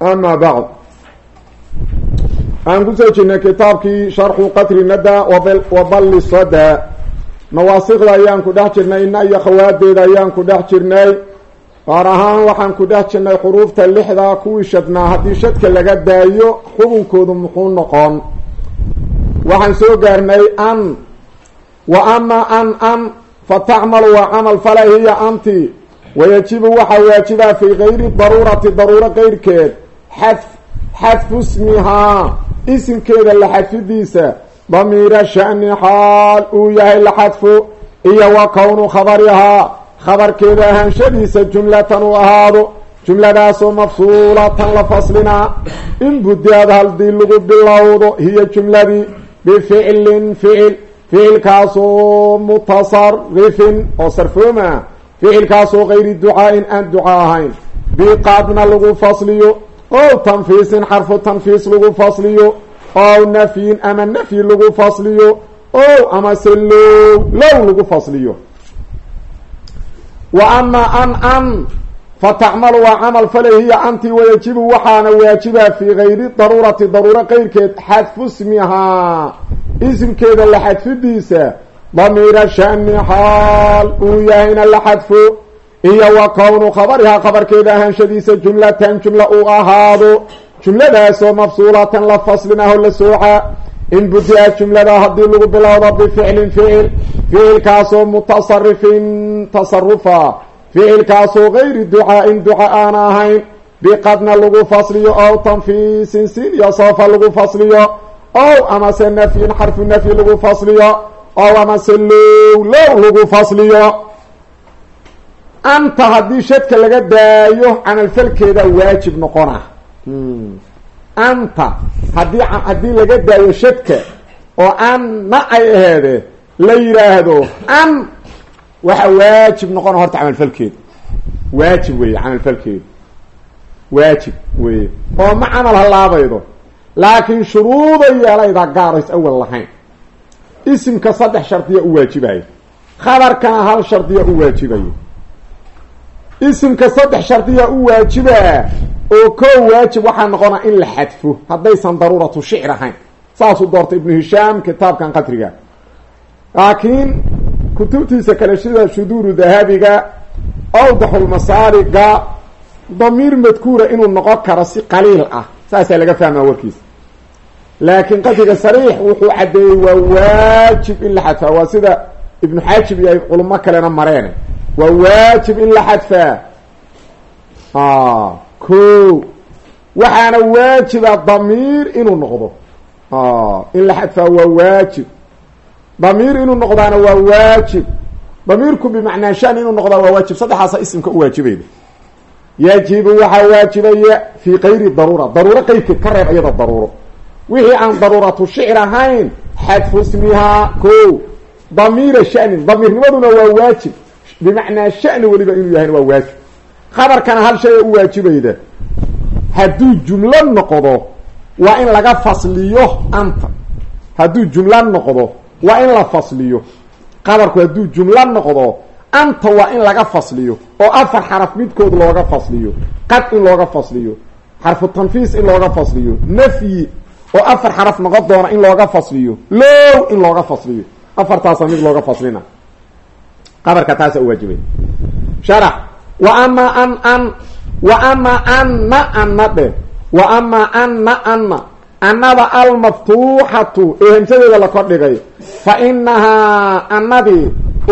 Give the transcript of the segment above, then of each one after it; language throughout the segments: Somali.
ama bacd aan ku soo jirnay kitaabkii sharxu qatri nada wa balli sada nawaasikda ayaan ku dhex jirnay ina iyo khawaadeeda ayaan ku dhex jirnay gaar ahaan waxaan ku dhex jirnay xuruufta lixdaa kuwii shadnaa haddii shadka laga daayo xubunkoodu muxuu noqon waxaan soo gaarnay an wa ama an an fa tacmalu waa camal fale hiya anti wayajibu waxaa waajibaa fii gayri daruurati daruuro qeyrkeed xad xadfu ismihaa isimkeeda la xadfidiisa damiira shani xaal uu yahay la xadfo iyo wa kownu khabarihaa khabarkeeda ahaanshadiisa jumlatan uu ahaado jumladaasoo mafsuulatan la faslinaa in budiad haddii lagu bilowdo hiyo jumladii bificlin ficil ficilkaasoo mutasarifin oo sarfooma ficilkaasoo gayri ducaa-in aan duca ahayn biqaadna lagu fasliyo ow tanfiisin xarfu tanfiis lagu fasliyo. Ow nafyin ama nafyi lagu fasliyo. Ow amase low low lagu fasliyo. Wa ama an an fa tacmalu waa camal fale hiya anti wayajibu waxaana waajibaa fii gayri daruurati daruuro qeyrkeed xadfu smihaa isimkeeda la xadfidiisa damiira shani xaal uu yahayna la xadfo iyo wa kownu khabarihaa khabarkeeda ahaanshadiisa jumlatan jumla uu ahaado. Jumladaasoo mafsuulatan la faslinaho la sooca. In budia jumlada haddii lagu bilowdo bificlin ficil ficilkaasoo mutasarifin tasarufa ficilkaasoo gayri ducaa-in duca aan ahayn biqadna lagu fasliyo ow tanfiisin sin iyo soofa lagu fasliyo ow amase nafyin xarfu nafyi lagu fasliyo ow amase low lagu fasliyo anta haddii shadka laga daayo camalfalkeeda waajib noqona. Anta haddii haddii laga daayo shadka oo anna ay aheede la yidhaahdo an waxa waajib noqona horta camalfalkeeda waajib weeye camalfalkeedu waajib weeye. Oo ma camal halaabaydo laakiin shuruuday yeelaydaa gaarays awal lahayn. Isimka saddex shardiya u waajibayo khabarkana hal shardiya u waajibayo isimka saddex shardiya u waajibaa oo koo waajib waxaa noqonaa in la xadfo. Haddaysan daruuratu shicr ahayn. Saasuu doortay ibnu hishaam kitaabkan qadriga. Laakiin kutubtiisa kale sida shuduuru dahabiga awdaxulmasaaliga damiir madkuura inuu noqon karo si qaliil ah. Saasaa laga fahmaa warkiisa. Laakiin qadriga sariix wuxuu caddeeyey waa waajib in la xadfaa waa sida ibnu xaajib iyo ay culimo kalena mareen waa waajib in la xadfaa. Ko waxaana waajiba damiir inuu noqdo. In la xadfaa waa waajib. Damiir inuu noqdaana waa waajib. Damiirku bimacnaa shan inuu noqdaa waa waajib. Saddexaasa isimka u waajibayda yajibu waxaa waajibaya fii kayri daruura. Daruuro qeybkeed ka reeb iyada daruuro. Wixii aan daruuratu shicr ahayn xadfu ismihaa ko damiira shanin damiirnimaduna waa waajib bimacnaa shani weliba inuu yahayna waa waajib khabarkana hal shay u waajibayda hadduu jumlo noqdo waa in laga fasliyo anta hadduu jumlo noqdo waa in la fasliyo qabarku hadduu jumlo noqdo anta waa in laga fasliyo oo afar xaraf midkood looga fasliyo qad in looga fasliyo xarfu tanfiis in looga fasliyo nafyi oo afar xaraf noqon doona in looga fasliyo low in looga fasliyo afartaasa mid looga faslina qabarka taasa u waajibay. Sharax. Wa ama an an wa ama anna anna dheh wa ama anna anna annada almaftuuxatu ee hamsadeeda la kordhigay. Fa inahaa annadii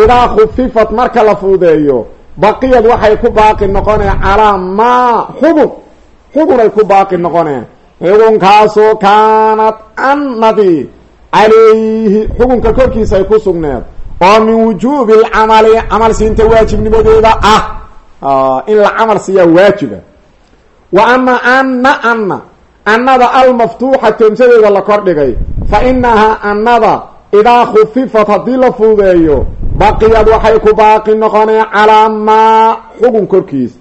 idaa khufifat marka la fuudeeyo baqiyad waxay ku baaqi noqoneen calaa maa xubun. Xubunay ku baaqi noqoneen. Xugunkaasoo kaanad annadii calayhi xugunka korkiisa ay ku sugneed oo min wujuubi lcamali camal siinta waajibnimadeeda ah. In la camal siiyaa waajiba. Wa ama anna anna annada almaftuuxa toomsadeeda la kordhigay fa inahaa annada idaa khufifat haddii la fuudeeyo baqiyad waxay ku baaqi noqoneen calaa maa xugun korkiisa.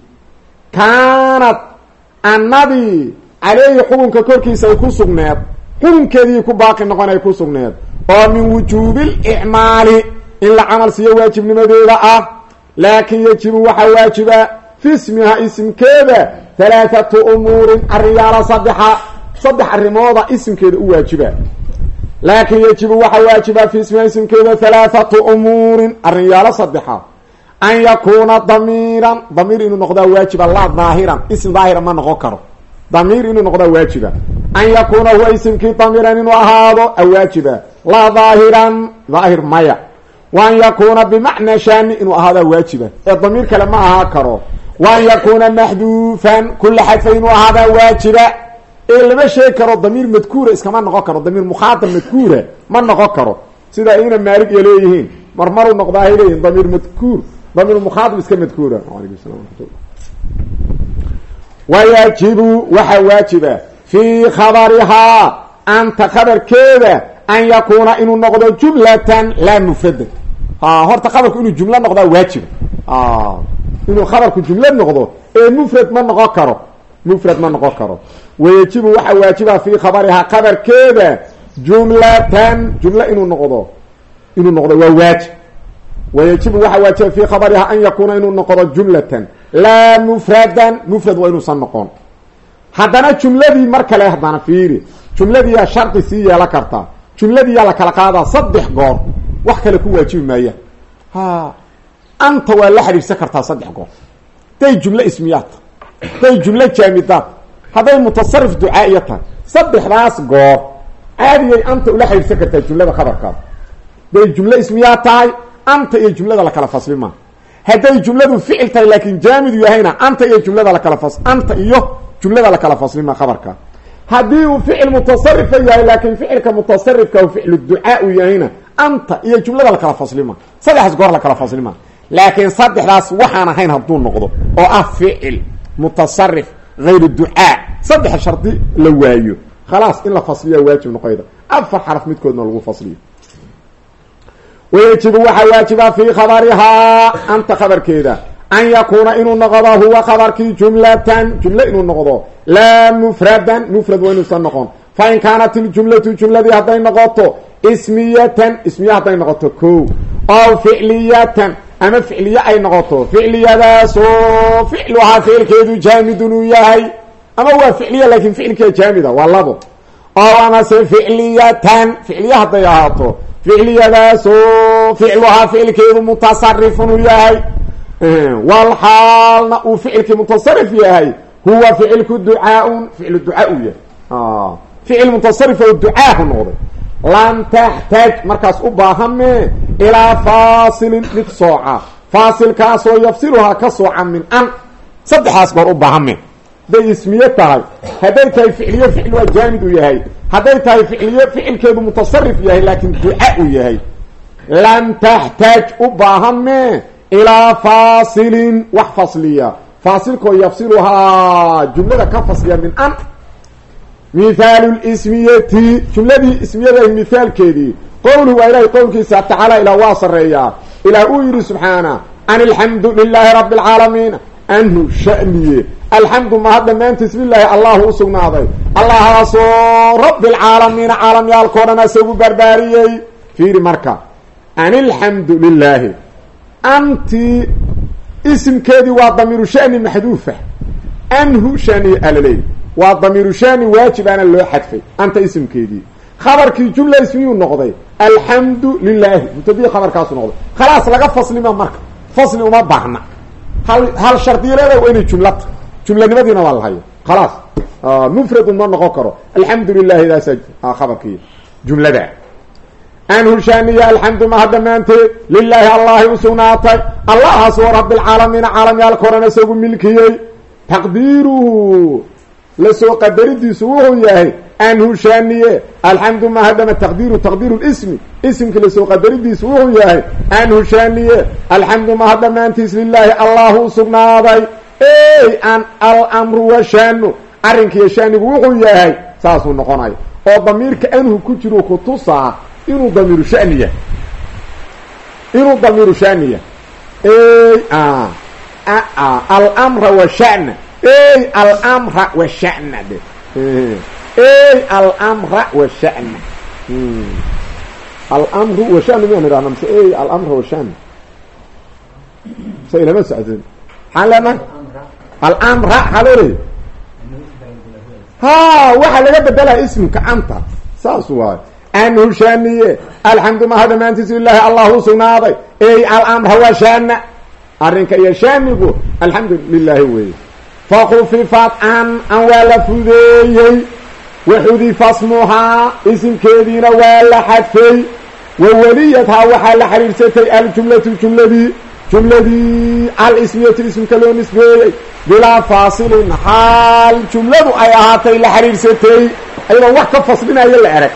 Kaanad annadii caleyhi xugunka korkiisa ay ku sugneed xukunkeedii ku baaqi noqon ay ku sugneed. Oo min wujuubil icmaali in la camal siiyo waajibnimadeeda ah laakin yajibu waxaa waajiba fi ismiha isimkeeda halaathatu umuurin arriyaala saddexa saddex arrimooda isimkeeda u waajiba. Laakin yajibu waxaa waajiba fi ismiha isimkeeda halaathatu umuurin arrinyaalo saddexa. An yakuuna damiiran damiir inuu noqdaa waajiba laa daahiran ism daahira ma noqon karo. Damiir inuu noqdaa waajiba. An yakuuna huwa isimkii damiiran inuu ahaado awaajiba laa daahiran daahir maya wa an yakuuna bimacnaa shaani inuu ahaadaa waajiba ee damiir kale ma ahaa karo wa an yakuuna maxduufan kula xadfa inuu ahaadaa waajiba ee lama sheegi karo damiir madkuura iskama noqon karo damiir mukhaatab madkuura ma noqon karo sida ina maalig iyo leeyihiin marmaruu noqdaa hay leeyihiin damiir madkuur damiir mukhaatab iska madkuura alaykum salam amatullah wayaajibu waxaa waajiba fii khabarihaa anta khabarkeeda an yakuuna inuu noqdo jumlatan laa mufradan horta khabarku inuu jumlo noqdaa waajiba inuu khabarku jumlo noqdo ee mufrad ma noqon karo. Mufrad ma noqon karo. Wayajibu waxaa waajiba fii khabarihaa khabarkeeda jumlatan jumlo inuu noqdo. Inuu noqdo waa waajib. Wayajibu waxaa waajiba fii khabarihaa an yakuuna inuu noqdo jumlatan. Laa mufradan mufrad waa inuusan noqon. Haddana jumladii mar kale haddana fiiri. Jumladiiyaa shardi sii yeelan kartaa jumladiiyaa la kala qaadaa saddex goor wax kale ku waajibi maayaan ha anta waa la xidhiidhsan kartaa saddex goor. Hadday jumlo ismiyaad tahay hadday jumlo jaamidaad hadday mutasarif ducaa-iya tahay. Saddexdaas goor caadiyay anta ula xidhiidhsan kartaa jumlada khabarkaada. Hadday jumlo ismiyaad tahay anta iyo jumlada la kala fasli maa hadday jumladu ficil tahay laakin jaamidu yahayna anta iyo jumlada lakala fas anta iyo jumlada lakala faslima khabarka haddii uu ficil mutasarifa yahay laakin ficilka mutasarifka ficlu ducaa uu yahayna anta iyo jumlada lakala faslima saddexdaas goor lakala faslima laakiin saddexdaas waxaan ahayn hadduu noqdo oo ah ficil mutasarif hayru ducaa. Saddex shardi la waayo. Khalaas in la fasliya waajib noqoyda. Afar xaraf midkoodna lagu fasliyo. Wayajibu waxaa waajiba fii khabarihaa. Anta khabarkeeda. An yakuuna inuu noqdo huwa khabarkii jumlatan. Jumle inuu noqdo. Laa mufradan. Mufrad waa inuusan noqon. Fain kaanat iljumlatu jumladii hadday noqoto ismiyatan ismiya hadday noqoto ko ow ficliyatan ama ficliye ay noqoto. Ficliyadaasoo ficluhaa ficilkeedu jaamidun uu yahay. Ama waa ficliya laakin ficilkeeda jaamida waa labo. Ow amase ficliyatan ficliye hadday ahaato. Ficliyadaasoo ficluhaa ficilkeedu mutasarifun uu yahay. Wal xaalna uu ficilkii mutasarif yahay. Huwa ficilku ducaaun ficlu ducaa uu yahay. Ficil mutasarif oo ducaahu noqday lam taxtaaj markaas u baahame ilaa faasilin mid sooca. Faasilkaasoo yafsiluhaa ka sooca min an. Saddexdaas goor u baahame. Hadday ismiye tahay. Hadday tahay ficliye ficil waa jaamid uu yahay. Hadday tahay ficliye ficilkeedu mutasarif yahay laakin duca uu yahay. Lam taxtaaj u baahame ilaa faasilin wax fasliya. Faasilkoo yafsiluhaa jumlada ka fasliya min an mithaalu lismiyati jumladii ismiyada mithaalkeedii qowluhu waa ilahay qowlkiisa tacaala ilaa waa sareeyaa ilaah uu yidhi subxaana an alxamdu lilaahi rabi alcaalamiin anhu shaniye. Alxamdu mahad dhammaantiis lilaahi allahu u sugnaaday. Allahaasoo rabi lcaalamiina caalamyaalkao dhan asagu barbaariyey. Fiiri marka an ilxamdu lilaahi anti isimkeedii waa damiiru shani maxduufa. Anhu shani alaley waa damiiru shani waajibaana loo xadfay anta isimkeedii. Khabarkii jumla ismiyuu noqday alxamdu lilaahi mubtadii khabarkaasu noqday. Khalaas laga faslima marka. Fasli uma baahna. Hal hal shardiileeda waa inay jumlata jumlanimadiina waa la hayo. Khalaas mufradun ma noqon karo. Alxamdu lilahi daasa khabarkii jumlada. Anhu shaniya alxamdu maha dhammaanteed lilaahi allahi u sugnaatay. Allahaas oo rabilcaalamiina caalamyaalka horan isagu milkiyey. Taqdiiruhu la soo qadaridiisu wuxuu yahay anhu shaniye alxamdu mahadama taqdiiru taqdiiru lismi isimki la soo qadaridiisu wuxuu yahay anhu shaniye alxamdu maha dhammaantiis lilaahi allahu sugnaaday. Ey an alamru washanu arrinkiiyo shanigu wuxuu yahay saasuu noqonaya. Oo damiirka anhu ku jiro kutusaa inuu damiiru shani yahay. Inuu damiiru shani yahay. Ey alamra washana ey alamra washana de. Ey alamra washana alamru washana miyaan idhahna mise ey alamra washana sa ilama socdin maxaan leenahay alamra maxaa loo leeyay ha waxaa laga bedelaya ismka anta saas waayo anhu shaniye alxamdu maha dhamaantiisu ilaahi allahu sugnaaday ey alamra washana arrinka iyo shaanigu alxamdu lilaahi weeye fakufifat an an waa la fudeeyey waxudifa smuhaa isimkeediina waa la xadfay waweliyathaa waxaa la xiriirsatay aljumlatu jumladii jumladii alismiyati ismka loo nisbeeyey bilaa faasilin xaal jumladu ay ahaatay la xiriirsatay ayadoon wax ka faslinayo la erag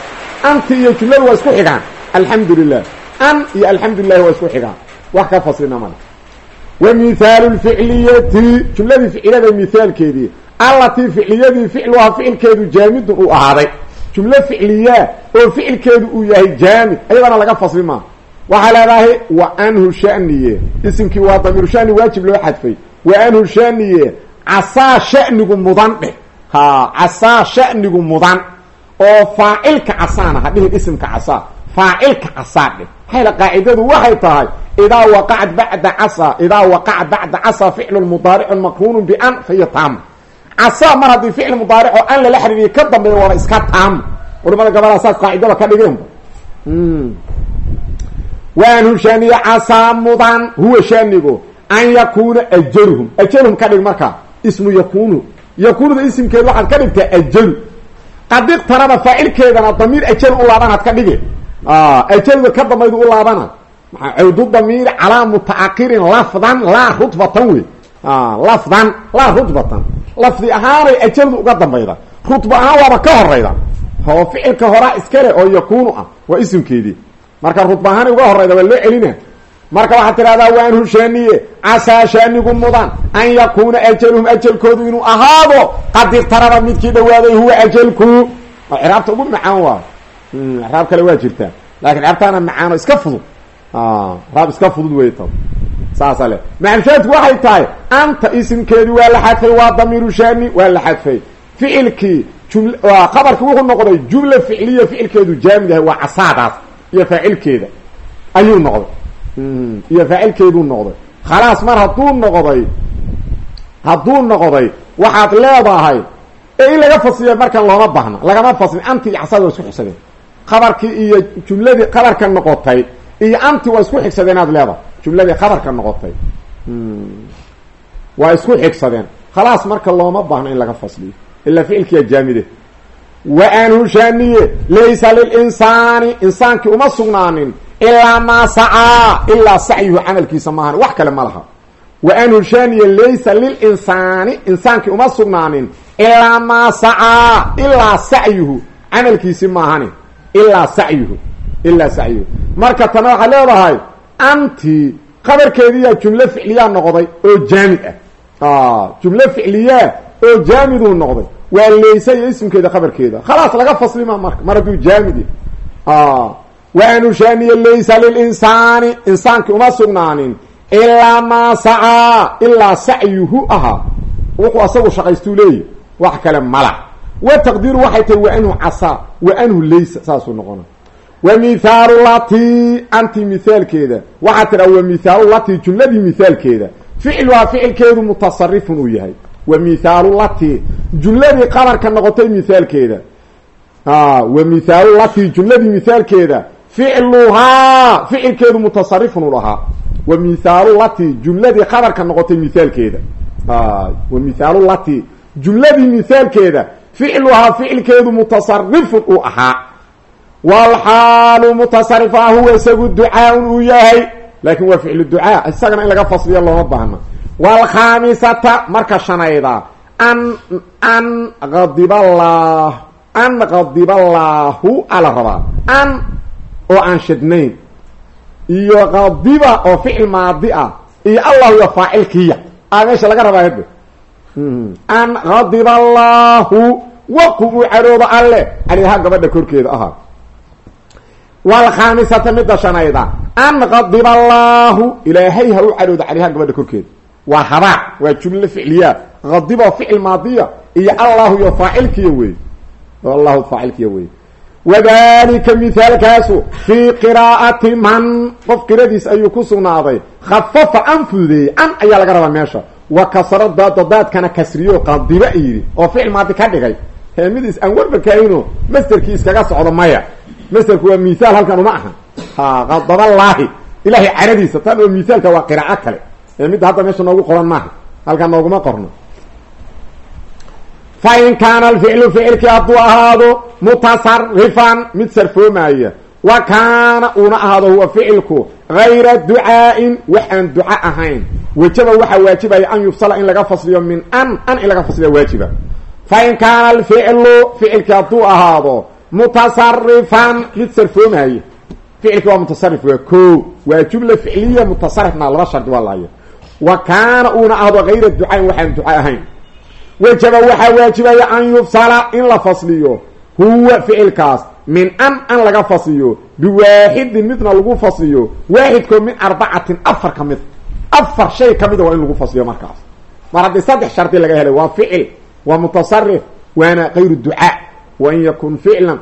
anti iyo jumladu waa isku xigaan alxamdu lilah an iyo alxamdu lilahi waa isku xigaan wax ka faslina male wa mihaalu lficliyati jumladii ficilada mihaalkeedii allatii ficliyadii ficluhaa ficilkeedu jaamidun uu ahaaday jumlo ficliyaa oo ficilkeedu uu yahay jaamid ayadana laga fasli maa waxaa leedahay wa anhu shaniye isimkii waa damiiru shani waajib loo xadfay wa anhu shaniye casaa shanigu mudan dheh ha casaa shanigu mudan oo faacilka casaana ha dhihin isimka casaa faacilka casaa dheh maxayla qaacidadu waxay tahay idaa waqacat bacda casa idaa waqaca bacda casa ficlu mudaaricun maqruunu bian fahiya taama casaa mar haddii ficil mudaarico an lala xiriiriyo ka dambeeya waana iska taamo culimada gabalaa saas qaacidada ka dhigeenba waanhu shaniye casaa mudan huwa shanigo an yakuuna ajaluhum ajaluhum ka dhig markaa ismu yakunu yakunuda isimkeed waxaad ka dhigtaa ajalu qadiqtanaba faacilkeedana damiir ajal u laabanaad ka dhige ajaluda ka dambaydu u cawdu damiir calaa mutaakirin lafdan laa rutbatan wey lafdan laa rutbatan. Lafdi ahaanay ajaldu uga dambayda. Rutba ahaan waaba ka horayda oo ficilka horaa iskale oo yakunu ah waa isimkeedii. Marka rutba ahaanay uga horayda waa loo celina marka waxaad tidhahdaa waanhu shaaniye casaa shaanigu mudan. An yakuuna ajaluhum ajalkoodu inuu ahaado qadirtaraba midkii dhawaaday huwa ajalku. Ciraabta ugu macaan waayo ciraab kale waa jirtaa. Lakin ciraabtaana macaano iska fudud raab iska fudud wey ta saasa le macalshaadku waxay tahay anta isimkeedii waa la xadfay waa damiiru shani waa la xadfay ficilkii jum khabarkii wuxuu noqday jumla ficliya ficilkeedu jaamid yahay waa casaadaas iyo faacilkeeda ayuu noqday iyo faacilkeeduu noqday khalaas mar hadduu noqday hadduu noqday waxaad leedahay ee in laga fasliya markan looma baahna lagama faslin anti iyo casaad waa isku xigsadeen khabarkii iyo jumladii khabarka noqotay iyo anti waa isku xigsadeen aad leedahay. Jumladii khabarka noqotay. Waa isku xigsadeen. Khalaas marka looma baahno in laga fasliyo. Ilaa ficilkiya jaamide. Wa anhu shaniye laysa lilinsaani insaankii uma sugnaanin. Ilaa maa sacaa. Ilaa sacyuhu camalkiisa maahan wax kale ma laha. Wa anhu shaniye laysa lilinsaani insaankii uma sugnaanin. Ilaa maa sacaa. Ilaa sacyuhu camalkiisi maahani ilaa sacyuhu ilaa sacyuhu marka tana waxaad leedahay anti qabarkeediyaa jumlo ficliyaa noqday oo jaamid ah. Jumlo ficliyaa oo jaamiduu noqday. Waa laysa iyo ismkeeda khabarkeeda. Khalaas laga faslima marka mar hadduu jaamid yahy waanu shaaniye laysa lilinsaani insaankii uma sugnaanin ilaa maa sacaa ilaa sacyuhu ahaa wuxuu asagu shaqaystuu leeyahy wax kale mala. Wa taqdiiru waxay tahay wa anhu casaa wa anhu laysa saasuu noqona wa mithaalu lati anti mithaalkeeda waxaa tidhaha wa mithaalu lati jumladii mithaalkeeda ficluhaa ficilkeedu mutasarifun uu yahay wa mithaalu lati jumladii qabarka noqotay mithaalkeeda wa mithaalu lati jumladii mithaalkeeda ficluhaa ficilkeedu mutasarifun uu ahaa wa mithaalu lati jumladii qabarka noqotay mithaalkeeda wa mithaalu lati jumladii mithaalkeeda ficluhaa ficilkeedu mutasarifun uu ahaa walxaalu mutasarifa huwa isagu ducaaun uu yahay laakin waa ficlu ducaa isagana in laga fasliyo looma baahna wlkhaamisata marka shanayda an an adiballah an kadiballaahu ala rabaa an oo aan shadnayn iyo kadiba oo ficil maadi ah iyo allahu iyo faacilkiya a meesha laga rabaa hadda an qadiba allahu waqu uu cadhooba alle calayhaa gabadha korkeeda ahaa wlkhaamisata midda shanayda an qadiba allaahu ilaahay ha u cadhooda calayhaa gabadha korkeeda waa habaac waa jumlo ficliyaad qadiba ficil maadiya iyo allahu iyo faacilkiya wey allahu faacilkiya wey wadalika mithaalkaasu fii qiraa'ati man qof qiradiis ayuu ku sugnaaday khafafa an fududeeyey an ayaa laga rabaa meesha wa kasro daada daadkana kasriyo qadiba yidhi oo ficil maadi ka dhigay heemidiis aan warba kaayino masterkii iskaga socdo maya masterku waa mithaal halkan uma aha. Ha qadaballaahi ilahay caradiisa tan oo mithaalka waa qiraaco kale. Ee midda hadda meesha noogu qoran maaha. Halkan nooguma qorno. Fa in kaana alficlu ficilkii hadduu ahaado mutasarifan mid sarfoomaya wa kaana uuna ahaado huwa ficilku gayra ducaa'in wax aan duco ahayn. Wejaba waxaa waajibaya an yufsala in laga fasliyo min an an in laga fasliya waajiba. Fa in kaana alficlu ficilkii hadduu ahaado mutasarifan mid sarfoomaya ficilkii waa mutasarif waa ko waa jumla ficliya mutasarifna laba shardi waa lahaya wa kaana uuna ahdo gayra ducayn waxaan duco ahayn wejaba waxaa waajibaya an yufsala in la fasliyo huwa ficilkaas min an an laga fasliyo biwaaxidin midna lagu fasliyo waaxidkoo min arbacatin afar ka mid afar shay ka mida waa in lagu fasliyo markaas mar haddii saddex shardi laga helay waa ficil waa mutasarif waana gayru ducaa wa in yakun ficlan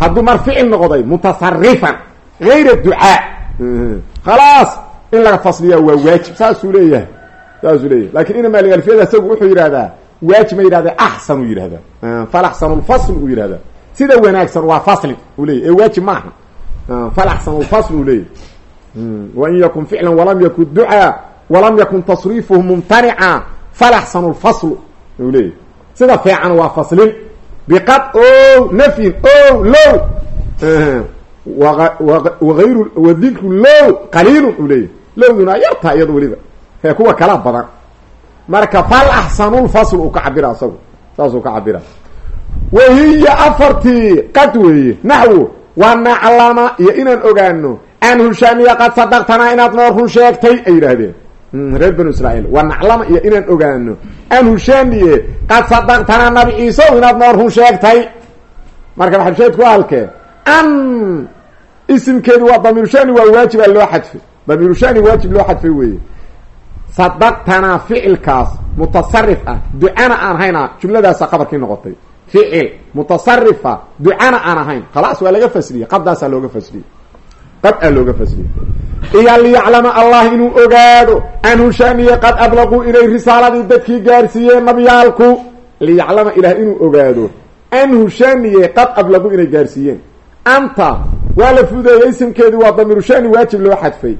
hadduu mar ficil noqday mutasarifan gayra ducaa khalaas in laga fasliyaa waa waajib saasuu leeyahay saasuu leeyahay laakiin inama alfiyada isagu wuxuu yidhahdaa waajib ma yidhahda axsan uu yidhahdaa falaxsan lfasl uu yidhahdaa sida wanaagsan waa fasli uu leyahy ee waajib ma aha falaxsan lfasl uu leeyahy wain yakun ficlan walam yakun ducaa walam yakun tasriifuhu mumtanica falaxsan lfaslu uu leeyahy sida fiican waa faslin. Biqad o nafyin o low. Waayru wadikru low qaliilun uu leeyahy lowduna yartaa iyado weliba. Ee kuwa kala badan. Marka fal axsanulfasl uu ka cabira isagu saasuu ka cabira wahiya afartii qad weeye naxwo wa naclama iyo inaan ogaano an hushaamiya qad sadaqtanaa inaad noo run sheegtay ay yidhaahdeen reer banu israiil wa naclama iyo inaan ogaano. An hushaamiye qad sadaqtanaa nabi ciise inaad noo run sheegtay. Marka maxabsheedku halkee. An isimkeedu waa damiirushani waa waajibaa loo xadfay damiirushani waajib loo xadfay weeye. Sadaqtanaa ficilkaas mutasarif ah ducana aan hayna jumladaasa qabarkii noqotay. Ficil mutasarifa ducana aan ahayn. Khalaas waa laga fasliyey qadaasaa looga fasliyey qad aa looga fasliyey iyo liyaclama allah inuu ogaado an hushaamiye qad ablaquu inay risaaladii dadkii gaarsiiyeen nabiyaalku liyaclama ilaah inuu ogaado an hushaamiye qad ablaquu inay gaarsiiyeen. Anta waa la fudeeyey isimkeedii waa damiirushani waajib loo xadfay.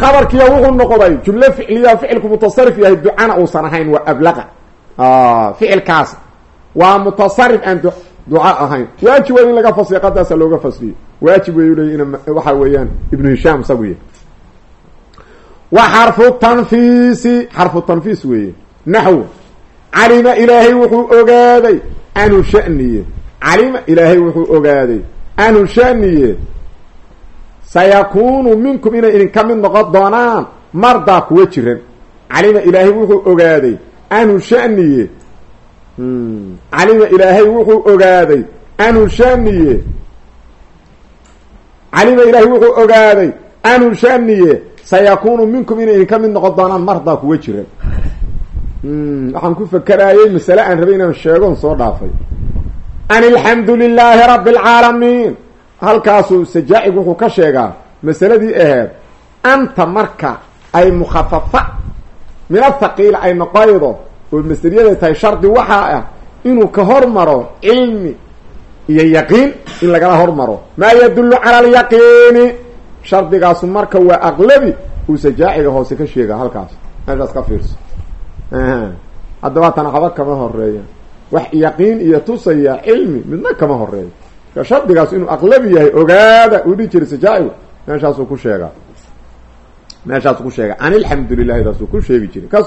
Khabarkiya wuxuu noqday jumlo ficliya ficilku mutasarif yahay ducana uusan ahayn waa ablaqa. Ficilkaas. Waa mutasarif aan duca ahayn. Waajib way in laga fasliya qadaasa looga fasliyo waajib way uleey in waxa weeyaan ibnu hishaam isagu yahy wa xarfu tanfiisi xarfu tanfiis weeye. Naxwo calima ilaahay wuxuu ogaaday anu shaniye. Calima ilaahay wuxuu ogaaday anu shaniye. Sayakuunu minkum inay idinka mid noqon doonaan mardaa kuwa jiran. Calima ilaahay wuxuu ogaaday anu shaniye. Calima ilaahay wuxuu ogaaday anu shaniye calima ilaahay wuxuu ogaaday anu shaniye sayakuunu minkum inay idinka mid noqon doonaan mardaa kuwa jiran waxaan ku fakeraayey masale aan rabay inaan sheegon soo dhaafay. An alxamdu lilaahi rabi alcaalamiin halkaasuu sajaacig wuxuu ka sheegaa masaladii aheed anta marka ay mukhafafa min athaqiila ay noqoydo oo masteriyada tahay shardi waxaa ah inuu ka hormaro cilmi iyo yaqiin in lagala hormaro. Maa yadullu cala alyaqiini shardigaasu marka waa aqlabi uu sajaaciga hoose ka sheega halkaas. Meeshaas ka fiirso. Haddaba tana haba kama horreeya wax yaqiin iyo tusaya cilmi midna kama horeeyo marka shardigaas inuu aqlabi yahay ogaada uu dhihi jiray sajaacigu meeshaasuu ku sheegaa meeshaasuu ku sheega. An alxamdulilahi daasuu ku sheegi jiray. Ka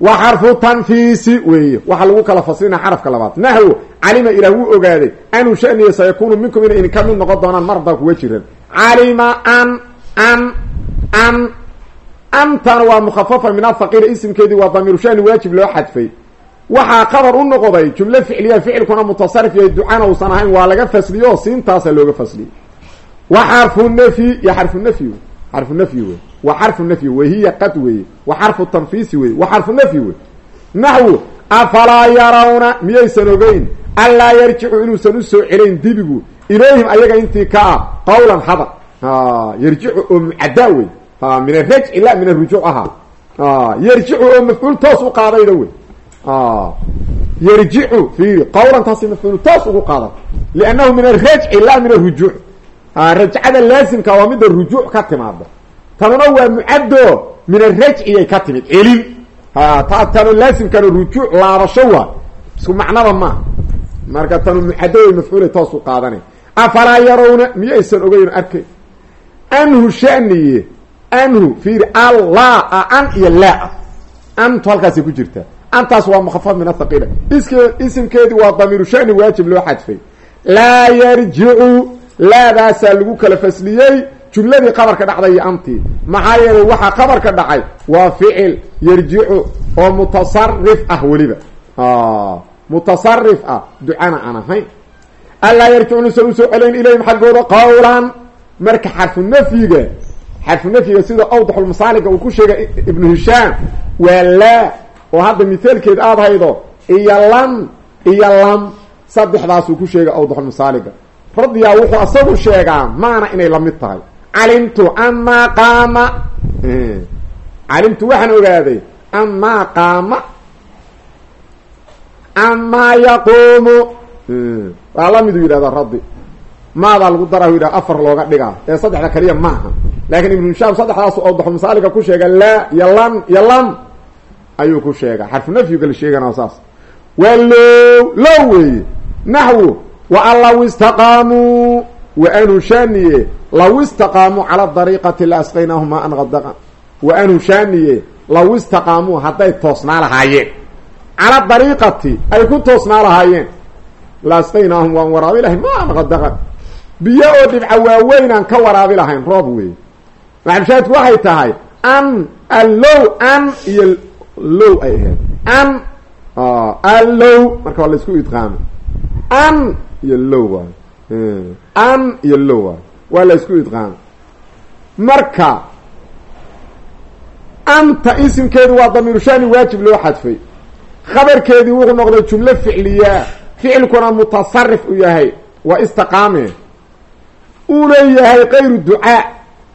wa xarfu tanfiisi weeye waxaa lagu kala faslina xarafka labaad. Naxwo calima ilaah wuu ogaaday. Anuu shaniya sayakuunu minkum inay idinka mid noqon doonaan mardaa kuwa jiran calima an an an antana waa mukhafafa min athaqila isimkeedii waa damiiru shani waajib loo xadfay. Waxaa qabar u noqday jumlo ficliya ficilkuna mutasarif yahay ducana uusan ahayn waa laga fasliyo oo siintaasa looga fasliyey. Wa xarfu nafyi iyo xarfu nafyi xarfu nafyi wey wa xarfu nafyi wahiya qad weeye. Wa xarfu tanfiisi weye wa xarfu nafyi wey naxwu afalaa yarawna miyaysan ogeyn anlaa yarjicu inuusan u soo celayn dibigu. Ilayhim ayaga intii ka ah qawlan hadal. Yarjicu oo mucaddaa wey min arajci la min arujuuc ahaa yarjicu oo mafcuul toos u qaadayda wey yarjicu fiiri qawlan taasi mafcuul toos ugu qaada liannahu min arajci la min waa tanuna waa mucaddo min arajciyay ka timid. Celin ta tanu laasimkana rujuuc laabasho waa. Isku macnaba maa marka tanu mucaddo way mafcuulay toos u qaadanay. Afalaa yarawna miyaysan ogeyn arkay? Anhu shaniye. Anhu fiiri allaa an iyo laa antu halkaasay ku jirtaa antaas waa mukafaf min athaqila iske isimkeedii waa damiiru shani waajib loo xadfay. Laa yarjicu laadaasaa lagu kala fasliyey jumladii qabarka dhacday iyo antii maxaa yeelay waxaa qabarka dhacay waa ficil yarjicu oo mutasarif ah weliba. Mutasarif ah ducana aan ahayn. Allaa yarjicu nusan u soo celayn ilayhim xaggooda qawlan. Marka xarfu nafyiga xarfu nafyiga sida awdaxulmasaaliga uu ku sheegay ibnu hishaam waa laa oo hadda mithaalkeed aada haydo iyo lam iyo lam saddexdaasuu ku sheegay awdaxulmasaaliga radiyaa wuxuu asagu sheegaa maana inay la mid tahay calimtu amaa qaama. Calimtu waxaan ogaaday amaa qaama. Amaa yaquumu. Waa lamiduu yidhahda radi maadaa lagu daraa u yidhaha afar looga dhigaa. Ee saddexda kaliya maaha. Laakiin ibnu hishaam saddexdaasu awdaxulmasaaliga ku sheega laa iyo lan ayuu ku sheegaa. Xarfu nafyiga la sheegana saas. Waa low low naxwu wa an law istaqaamuu wa anu shaaniye law istaqaamuu cala dariiqati la asqaynaahum maa an qadaqa wa anu shaaniye law istaqaamuu hadday toosnaa lahaayeen. Cala dariiqati ay ku toosnaa lahaayeen. La asqaynaahum waan waraabi lahayn maa an qadaqa biyo oo dhibca waaweynaan ka waraabi lahayn roob weeye maxabshaadku waxay tahay an allow an iyo low ay ahayd. An allow marka waa la isku idqaamay. An iyo low waay an iyo low waay waa la isku idqaamay marka anta isimkeedu waa damiiru shani waajib loo xadfay. Khabarkeedii wuxuu noqday jumlo ficliyaa ficilkuna mutasarif u yahay. Waa istaqaame uu leeyahay kayru ducaa.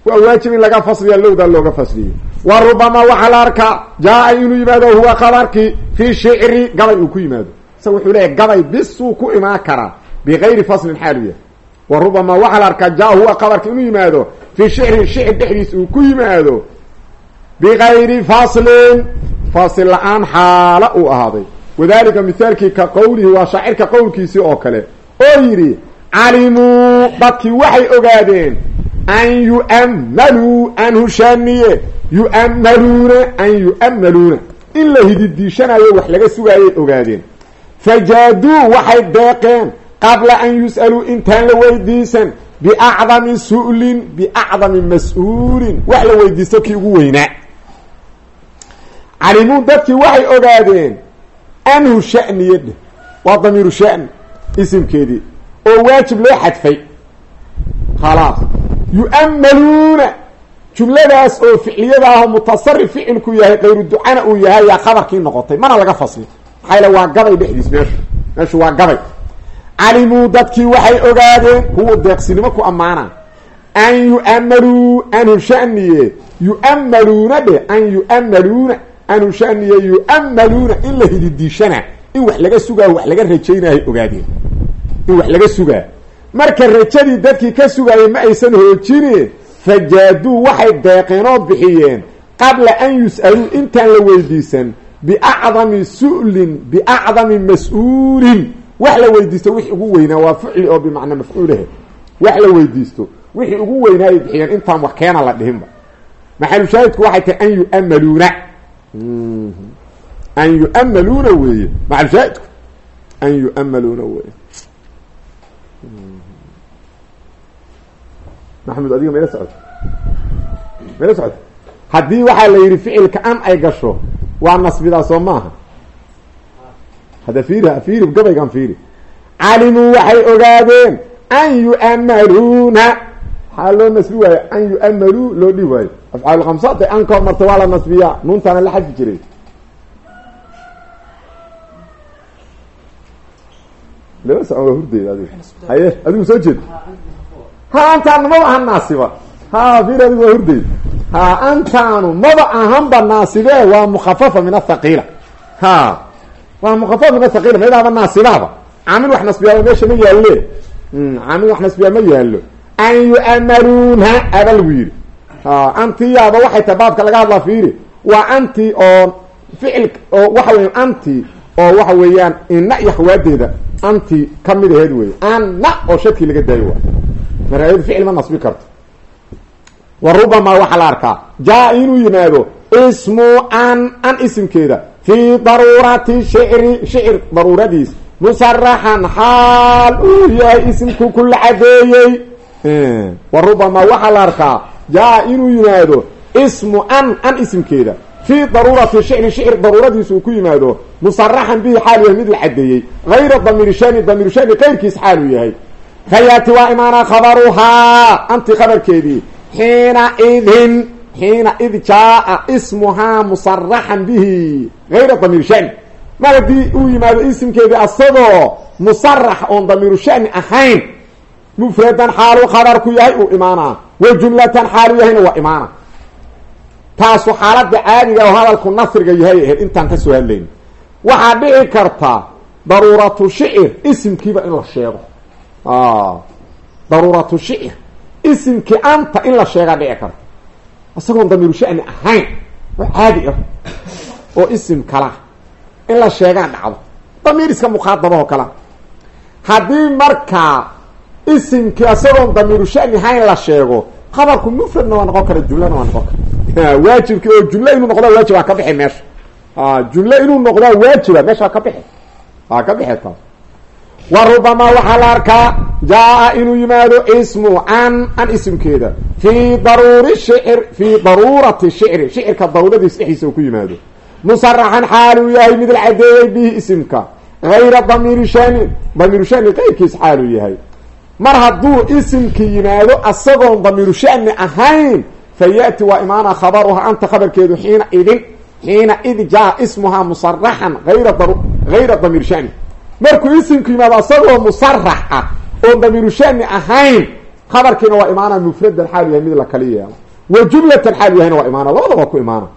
Waa waajib in laga fasliya lowdaa looga fasliyey wa rubamaa waxaa la arkaa jaa-a inuu yimaado huwa khabarkii fii shicri gabay uu ku yimaado. Isaga wuxuu leeyahay gabay bisuu ku imaan karaa bigayri faslin xaalu yahay wa rubamaa waxaa la arkaa jaa huwa khabarki inuu yimaado fii shicri shicr dhexdiis uu ku yimaado. Bigayri faslin fasil la'aan xaala uu ahaaday. Wadalika mithaalkii ka qowlihi waa shaacirka qowlkiisii oo kale oo yidhi calimuu dadkii waxay ogaadeen an yu'ammaluu anhu shaaniye yu'ammaluuna an yu'ammaluuna. In la hididiishanayo wax laga sugaayay ogaadeen. Fajaaduu waxay deeqeen qabla an yus'aluu intaan la weydiisan biacdami su'lin biacdami mas'uulin. Wax la weydiisto kii ugu weynaa. Calimuu dadkii waxay ogaadeen anhu shaniyadhe waa damiiru shani isimkeedii oo waajib loo xadfay. Khalaas. Yu'ammaluuna jumladaas oo ficliyada ah oo mutasarif ficilku yahay kayru ducana uu yahay yaa khabarkii noqotay. Mana laga fasli. Maxaa waa gabay dhexdiis meeshu. Meeshu waa gabay calimuu dadkii waxay ogaadeen kuwa deeqsinimo ku ammaana. An yu'ammaluu anhu shaniye. Yu'ammaluuna dheh an yu'ammaluuna anhu shaniye. Yu'ammaluuna in la hididiishana in wax laga sugaa wax laga rajaynahay ogaadeen. In wax laga sugaa. Marka rajadii dadkii ka sugaayay ma aysan hoojine fajaaduu waxay deeqeen oo bixiyeen. Qabla an yus'aluu intaan la weydiisan biacdami su'lin biacdami mas'uulin wax la weydiisto wixii ugu weynaa waa ficli oo bimacnaa mafcuulahe wax la weydiisto wixii ugu weynaayay bixiyeen intaan wax keena la dhihinba. Maxalushaahidku waxay tahay an yu'ammaluuna. An yu'ammaluuna weeye. Maxalushaahidku an yu'ammaluuna weeye. Maxamud adiga mayla socota mayla socota haddii waxaa la yidhi ficilka an ay gasho waa nasbidaa soo maaha hadda fiiri fiiri gabaygan fiiri. Calimuu waxay ogaadeen an yu'amaluuna waxaa loo nasbi waayo an yu'amaluu loo dhihi waayo afcaal khamsaad an ka hormarta waa la nasbiyaa. Nuuntaana la xadfi jiray. Laba sa waa hurday adig haye adigu soo jeed. Ha antaanu maba ahan naasiba. Ha fir adigu waa hurday ha antaanu maba ahanba naasibe waa mukafafa min athaqiila ha waa mukafafa min athaqiila maydaaba naasibaaba. Caamil wax nasbiyaaba meesha ma yaalle caamil wax nasbiyaa ma yaallo. An yu'amaluuna aba lagu yidhi. Antiyaaba waxay tahay baabka laga hadlaa fiiri. Waa anti oo ficil oo waxa weya anti oo waxa weeyaan ina iyo anti ka mid aheed wey anna oo shadkii laga daayo waa. Marka ayadu ficil ma nasbi karto. Wa rubamaa waxaa la arkaa. Jaa inuu yimaado ismu an an isimkeeda fii daruurati shicri shicir daruuradiis musaraxan xaal uu yahay isimku kula cadeeyey wa rubamaa waxaa la arkaa jaa inuu yimaado ismu an an isimkeeda fii daruurati shicri shicir daruuradiis uu ku yimaado musaraxan bihi xaal yahay mid la cadeeyey hayra damiir shani damiir shani keyrkiis xaal uu yahay fayaati waa imaanaa khabaruhaa anti khabarkeedii xiina idin xiina id jaaa ismuhaa musaraxan bihi hayra damiir shani mar haddii uu yimaado isimkeedii asagoo musarax oon damiiru shani ahayn mufradan xaaluu khabarku yahay uu imaanaa wa jumlatan xaalu yahayna waa imaana taasu xaalada caadiga oo hadalku nasriga yahay ahayd intaan ka soo hadlayn waxaa dhici karta daruuratu shicir isimkiiba in la sheego daruuratu shicir isimkii anta in la sheegaa dhici karta isagoon damiiru shani ahayn oo caadi ah oo isim kala in la sheegaa dhacdo. Damiir iska muqaadabahoo kala haddii markaa isimkii isagoon damiiru shani ahayn la sheego khabarku mufradna waa noqon kara jumlana waa noqon kara waajibki oo jumle inuu noqdaa waajib waa ka bixi meesha. Jumle inuu noqdaa waajiba meesha ka bixi. Waa ka bixi taas wa rubamaa waxaa la arkaa jaa inuu yimaado ismu an an isimkeeda. Fii daruuri shicir fii daruurati shicri shicirka daruuradiis dhexdiisa uu ku yimaado. Musaraxan xaaluu yahay mid la cadeeyey bihi isimka. Hayra damiiri shani damiiru shani keyrkiis xaaluu yahay. Mar hadduu isimki yimaado asagoon damiiru shani ahayn fayaati waa imaana khabaruha anta khabarkeedu xiina idin xiina id jaa ismuhaa musaraxan ayra hayra damiir shani markuu isimku yimaado asagoo musarax ah oon damiiru shani ahayn khabarkiina waa imaana mufradan xaal yahay mid la kali yeelo. Wa jumlatan xaal yahayna waa imaana labadaba waa ku imaana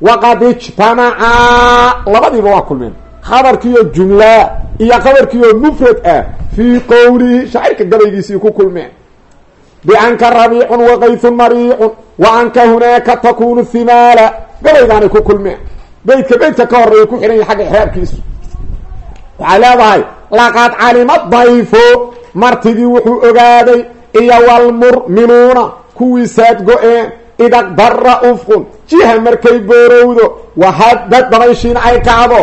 waqad ijtamacaa labadiiba waa kulmeen. Khabarkiiyo jumla iyo khabarkiiyo mufrad ah fii qowlihi shaacirka gabaygiisii ku kulmeen. Bianka rabiicun waqaythun mariicun wa anka hunaaka takunu himaala gabaygaanay ku kulmeen. Beytka beytka ka horreeya ku xihan yahay xagga ixraabkiisu waxay leedahay laqad calima dayfo martigii wuxuu ogaaday iyo walmurmiluuna kuwii saad go-een idaqdara ufqun. Jiha markay boorowdo wahadad dabayshiina ay kacdo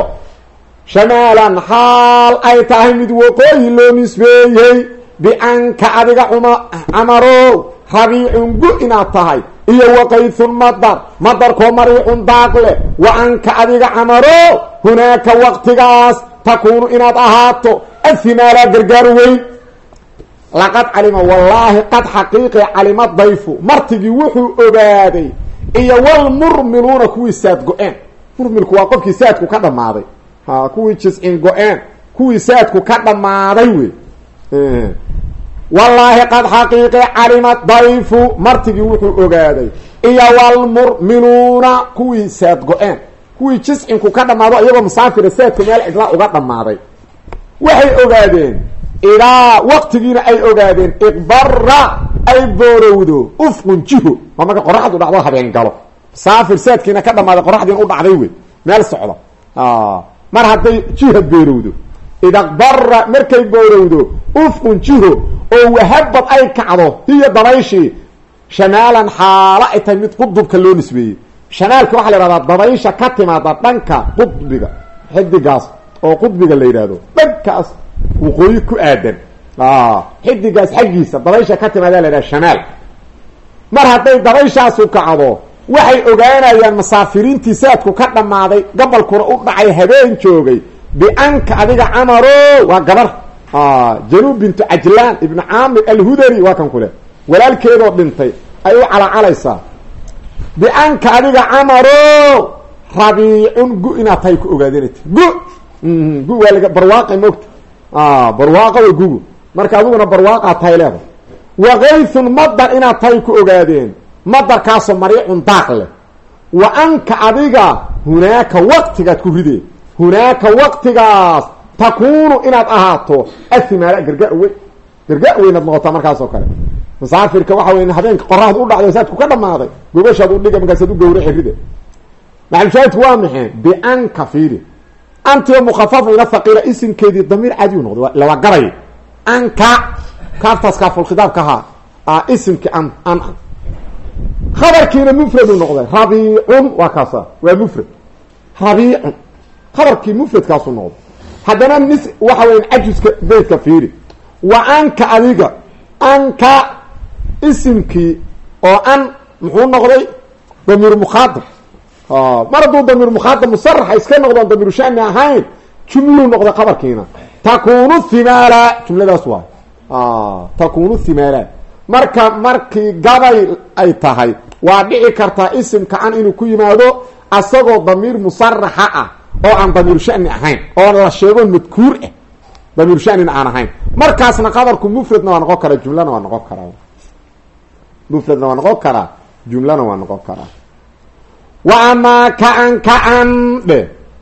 shamaalan xaal ay tahay mid waqooyi loo nisbeeyey bianka adiga cuma camarow rabiicun gu inaad tahay iyo waqaythun madar madarkoo mariicun daaq leh wa anka adiga camarow hunaaka waqtigaas takuunu inaad ahaato ahimaala gargaar weyn. Laqad calima wallaahi qad xaqiiqi calima dayfu. Martigii wuxuu ogaaday iyo walmurmiluuna kuwii saad go-een. Murmilku waa qofkii saadku ka dhammaaday. Ha kuwii jiscin go-een kuwii saadku ka dhammaaday wey wallaahi qad xaqiiqi calima dayfu. Martigii wuxuu ogaaday iyo walmurmiluuna kuwii saad go-een kuwii jiscinku ka dhammaado iyagoo musaafira saadka meel cidlaa uga dhammaaday. Waxay ogaadeen ilaa waqtigiina ay ogaadeen iqbara ay boorowdo ufqun jiho. Waa marka qoraxdu dhacdo habeen galo. Musaafir saadkiina ka dhammaaday qoraxdiina u dhacday wey meel socda mar hadday jiha boorowdo. Idaqbara markay boorowdo ufqun jiho. Oo wahabad ay kacdo hiyo dabayshii shamaalan xaalo ay tahay mid qudubka loo nisbeeyey shamaalka waxaa la yhahdaa dabaysha ka timaada dhanka qudbiga xidigaas oo qudbiga la yidhaahdo dhankaas waqooyi ku aadan. Xidigaas xaggiisa dabaysha ka timaada la yidhaha shamaal mar hadday dabayshaasu kacdo waxay ogaanayaan masaafiriintii saadku ka dhammaaday gobolkuna u dhacay habeen joogay bianka adiga camaro waa gabar. Januub bintu cajlaan ibnu caamir alhudari waa kan kule. Walaalkeedoo dhintay ay u calacalaysaa bianka adiga camaro rabiicun gu inaad tahay ku ogaadinat gu gu waa laga barwaaqay moogta barwaaqa way gugu marka adiguna barwaaqaa tahay leeda wakaythun madar inaad tahay ku ogaadeen madarkaasoo mariicun daaq leh wa anka adiga hunaaka waqtigaad ku rideen hunaaka waqtigaas takuunu inaad ahaato athimaala gargaar weyn gargaar weynaad noqotaa markaas oo kale musaafirka waxa wey habeenka qoraxda u dhacday saadku ka dhamaaday gogashaad u dhiga markaasaad u gawraci ride maxalushaahidku waa maxay? Bianka fiiri antiba mukhafafa ila haqiila isimkeedii damiir caadiyu noqday. Lawaa garay. Anka kaaftaas kaafulkhidaabka ahaa isimkii an an. A khabarkiina mufradu noqday. Rabiicun waa kaasa. Waa mufrad. Rabiicun. Khabarkii mufradkaasu noqday. Haddana nis waxa weya cajuska beydka fiiri. Wa anka adiga anka isimkii oo an muxuu noqday damiir mukhaadab mar hadduu damiir mukhaadab musaraxa iska noqdoon damiiru shani ahayn jumluu noqday khabarkiina. Takunu thimaala jumladaas waay takunu thimaala. Marka markii gabay ay tahay waa dhici kartaa isimka an inuu ku yimaado asagoo damiir musaraxa ah oo aan damiiru shani ahayn oo la sheego madkuur ah damiiru shanina aan ahayn. Markaasna qabarku mufradna waa noqon karaa jumlana waa noqon karaa mufradna waa noqon karaa jumlana waa noqon karaa. Wa amaa kaan kaan dhe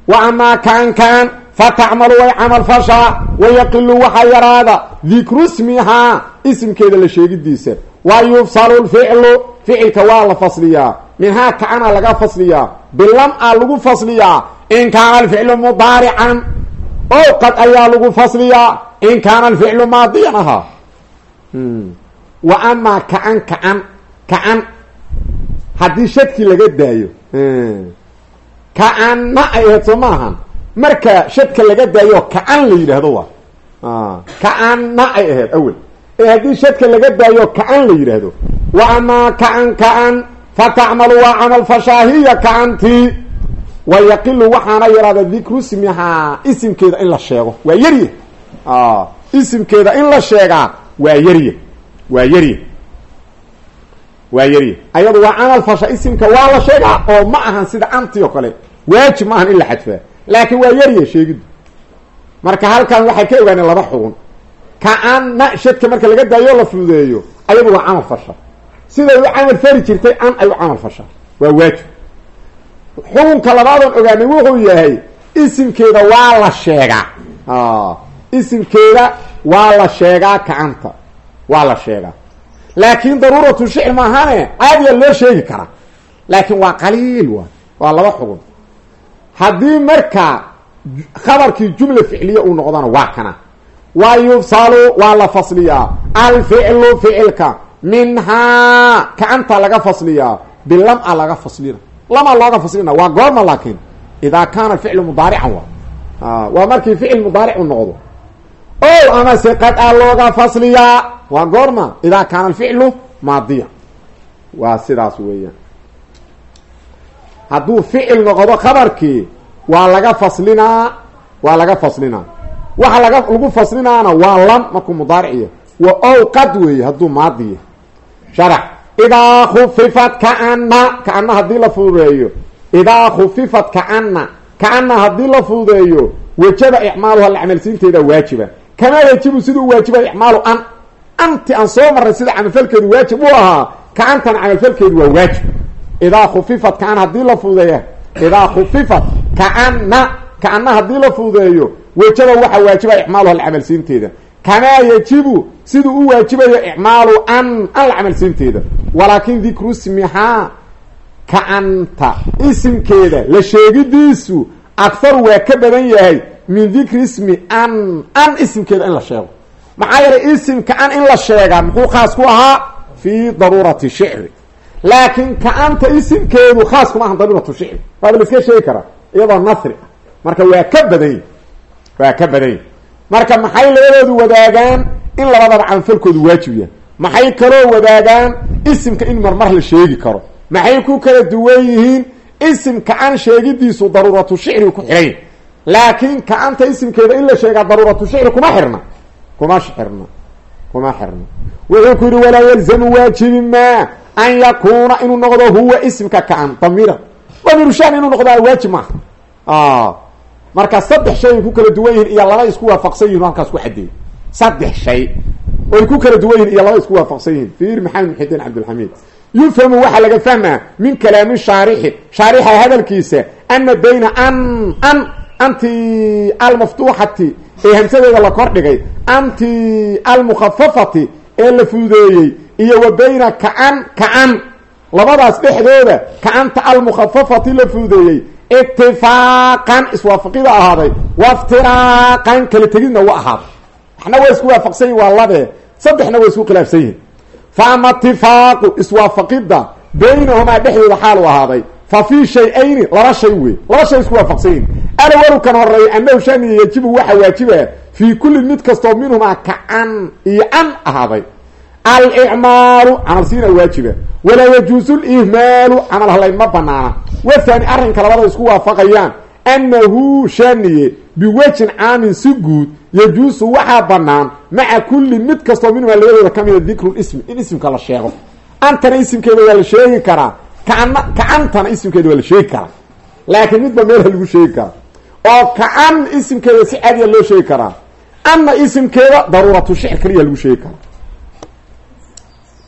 wa amaa kaan kaan fatacmalu way camal fashaa wayaqilu waxaa yaraada. Dikru smihaa isimkeeda la sheegidiisa. Wa yufsalu lficlu ficilka waa la fasliyaa. Minhaa kaana laga fasliyaa. Bilam a lagu fasliyaa. In kaana alficlu mudaarican o qad ayaa lagu fasliyaa. In kaana alficlu maadiyan ahaa wa amaa kaan kaan kaan. Haddii shadkii laga daayo. Kaana ay ahayd soo maahan marka shadka laga daayo kaan la yidhaahdo waa. Kaana ay ahayd awel. Ee haddii shadka laga daayo kaan la yidhaahdo. Wa amaa kaan kaan. Fatacmalu waa camal fashaahiya kaantii. Wa yaqilu waxaana yaraada dikru smihaa isimkeeda in la sheego. Waa yarye. Isimkeeda in la sheegaa waa yarye waa yarye waa yarye ayadu waa camal fasha isimka waa la sheegaa oo ma ahan sida anti oo kale. Waajib ma ahan in la xadfaa. Laakiin waa yarye sheegidu marka halkan waxay ka ogaaneen laba xugun kaana shadka marka laga daayo la fududeeyo ayadu waa camal fasha. Siday u camal fari jirtay an ay u camal fasha. Waa waajib. Xukunka labaadan ogaanay wuxuu yahay isimkeeda waa la sheegaa. Isimkeeda waa la sheegaa kacanta waa la sheegaa. Laakiin daruuratu shicr maahane caadiya loo sheegi karaa laakiin waa qaliil waay waa laba xugun. Haddii markaa khabarkii jumla ficliya uu noqdana waa kana. Wa yufsalu waa la fasliyaa. Alficlu ficilka minhaa kacanta laga fasliyaa. Bilama laga faslina. Lama looga faslina waa goorma laakiin. Idaa kaana ficlu mudaarican waa. Waa markii ficil mudaaric u noqdo. O amase qad a looga fasliyaa waa goorma idaa kaana alficlu maadiya. Waa sidaas weeyaan. Hadduu ficil noqdo khabarkii waa laga faslinaa waa laga faslinaa. Waxa laga lagu faslinaana waa lam markuu mudaariciya wa ow qad weeye hadduu maadiya sharax idaa khufifat kaana kaana haddii la fududeeyo. Idaa khufifat kaana kaana haddii la fududeeyo wajaba icmaaluha la camalsiinteeda waajiba. Kamaa yajibu siduu waajiba icmaalu an anti aan soo marray sida camalfalkeedu waajib u ahaa kaantana camalfalkeedu waa waajib idaa khufifat kaana haddii la fududeeya idaa khufifat kaana kaana haddii la fududeeyo wajaba waxaa waajiba icmaaluha la camalsiinteeda kamaa yajibu siduu u waajibayo icmaalu an an la camalsiinteeda walaakin dikru smihaa kaanta isimkeeda la sheegidiisu akharu waa ka badan yahay min dikri ismi an an isimkeeda in la sheego maxaa yeelay isimka an in la sheegaa muxuu khaas ku ahaa? Fii daruurati shicri. Laakiin kaanta isimkeedu khaas kuma ahan daruuratu shicri. Waaba la iska sheegi karaa iyadoo nasri ah. Marka waa ka badany waa ka badanya marka maxay labadoodu wadaagaan? In labadaba camalfalkoodu waajib yahay. Maxay kaloo wadaagaan? Isimka in marmar la sheegi karo. Maxay ku kala duwan yihiin? Isim ka-an sheegidiisu daruuratu shicri ku xidhan laakiin ka-anta isimkeeda in la sheegaa daruuratu shicri kuma xirna kuma xirna kuma xirna wuxuu ku yihi walaa yalzamu waajibi maa an yakuuna inuu noqdo huwa isimka ka-an damiira damiirushaan inuu noqdaa waajib maaha marka saddex shay ay ku kala duwan yihiin iyo laba isku waafaqsan yihiin halkaas ku xadeeyey saddex shay oy ku kala duwan yihiin iyo laba isku waafaqsan yihiin fiir maxamed muxidiin cabdilxamiid yufhamu waxaa laga fahmaa min kalaami shaarixi shaarixa hadalkiisa ana bayna an an anti almaftuuxati ee hamsadeeda la kordhigay anti almukhafafati ee la fududeeyey iyo wa bayna kaan kaan labadaas dhexdooda kaanta almukhafafati la fududeeyey itifaaqan iswaafaqida ahaaday waftiraaqan kala tegidna wa ahaaday. Waxna waa isku waafaqsan yihiin waa labee saddexna waa isku khilaafsan yihiin fa ama itifaaqu iswaafaqidda baynahumaa dhexdooda xaalu ahaaday. Fa fii shay-ayni laba shay wey laba shay isku waafaqsan yihiin alwalu kan horreeya annahu shaniya yajibu waxaa waajiba fii kullin mid kastoo minhumaa kacan iyo an ahaaday. Alicmaalu camal siina waajiba walaa yajuusu lihmaalu camal halayn ma banaana. Wathani arrinka labada isku waafaqayaan annahu shaniye biwejin caamin si guud yajuusu waxaa banaan maca kulli mid kastoo minhumaa labadooda ka mida dikru ismi in isimka la sheego. Antana isimkeeda waa la sheegi karaa kaana kacantana isimkeeda waa la sheegi karaa. Laakiin midba meelha lagu sheegi karaa oo kacan isimkeeda si caadiya loo sheegi karaa. Anna isimkeeda daruuratu shicr kaliya lagu sheegi karaa.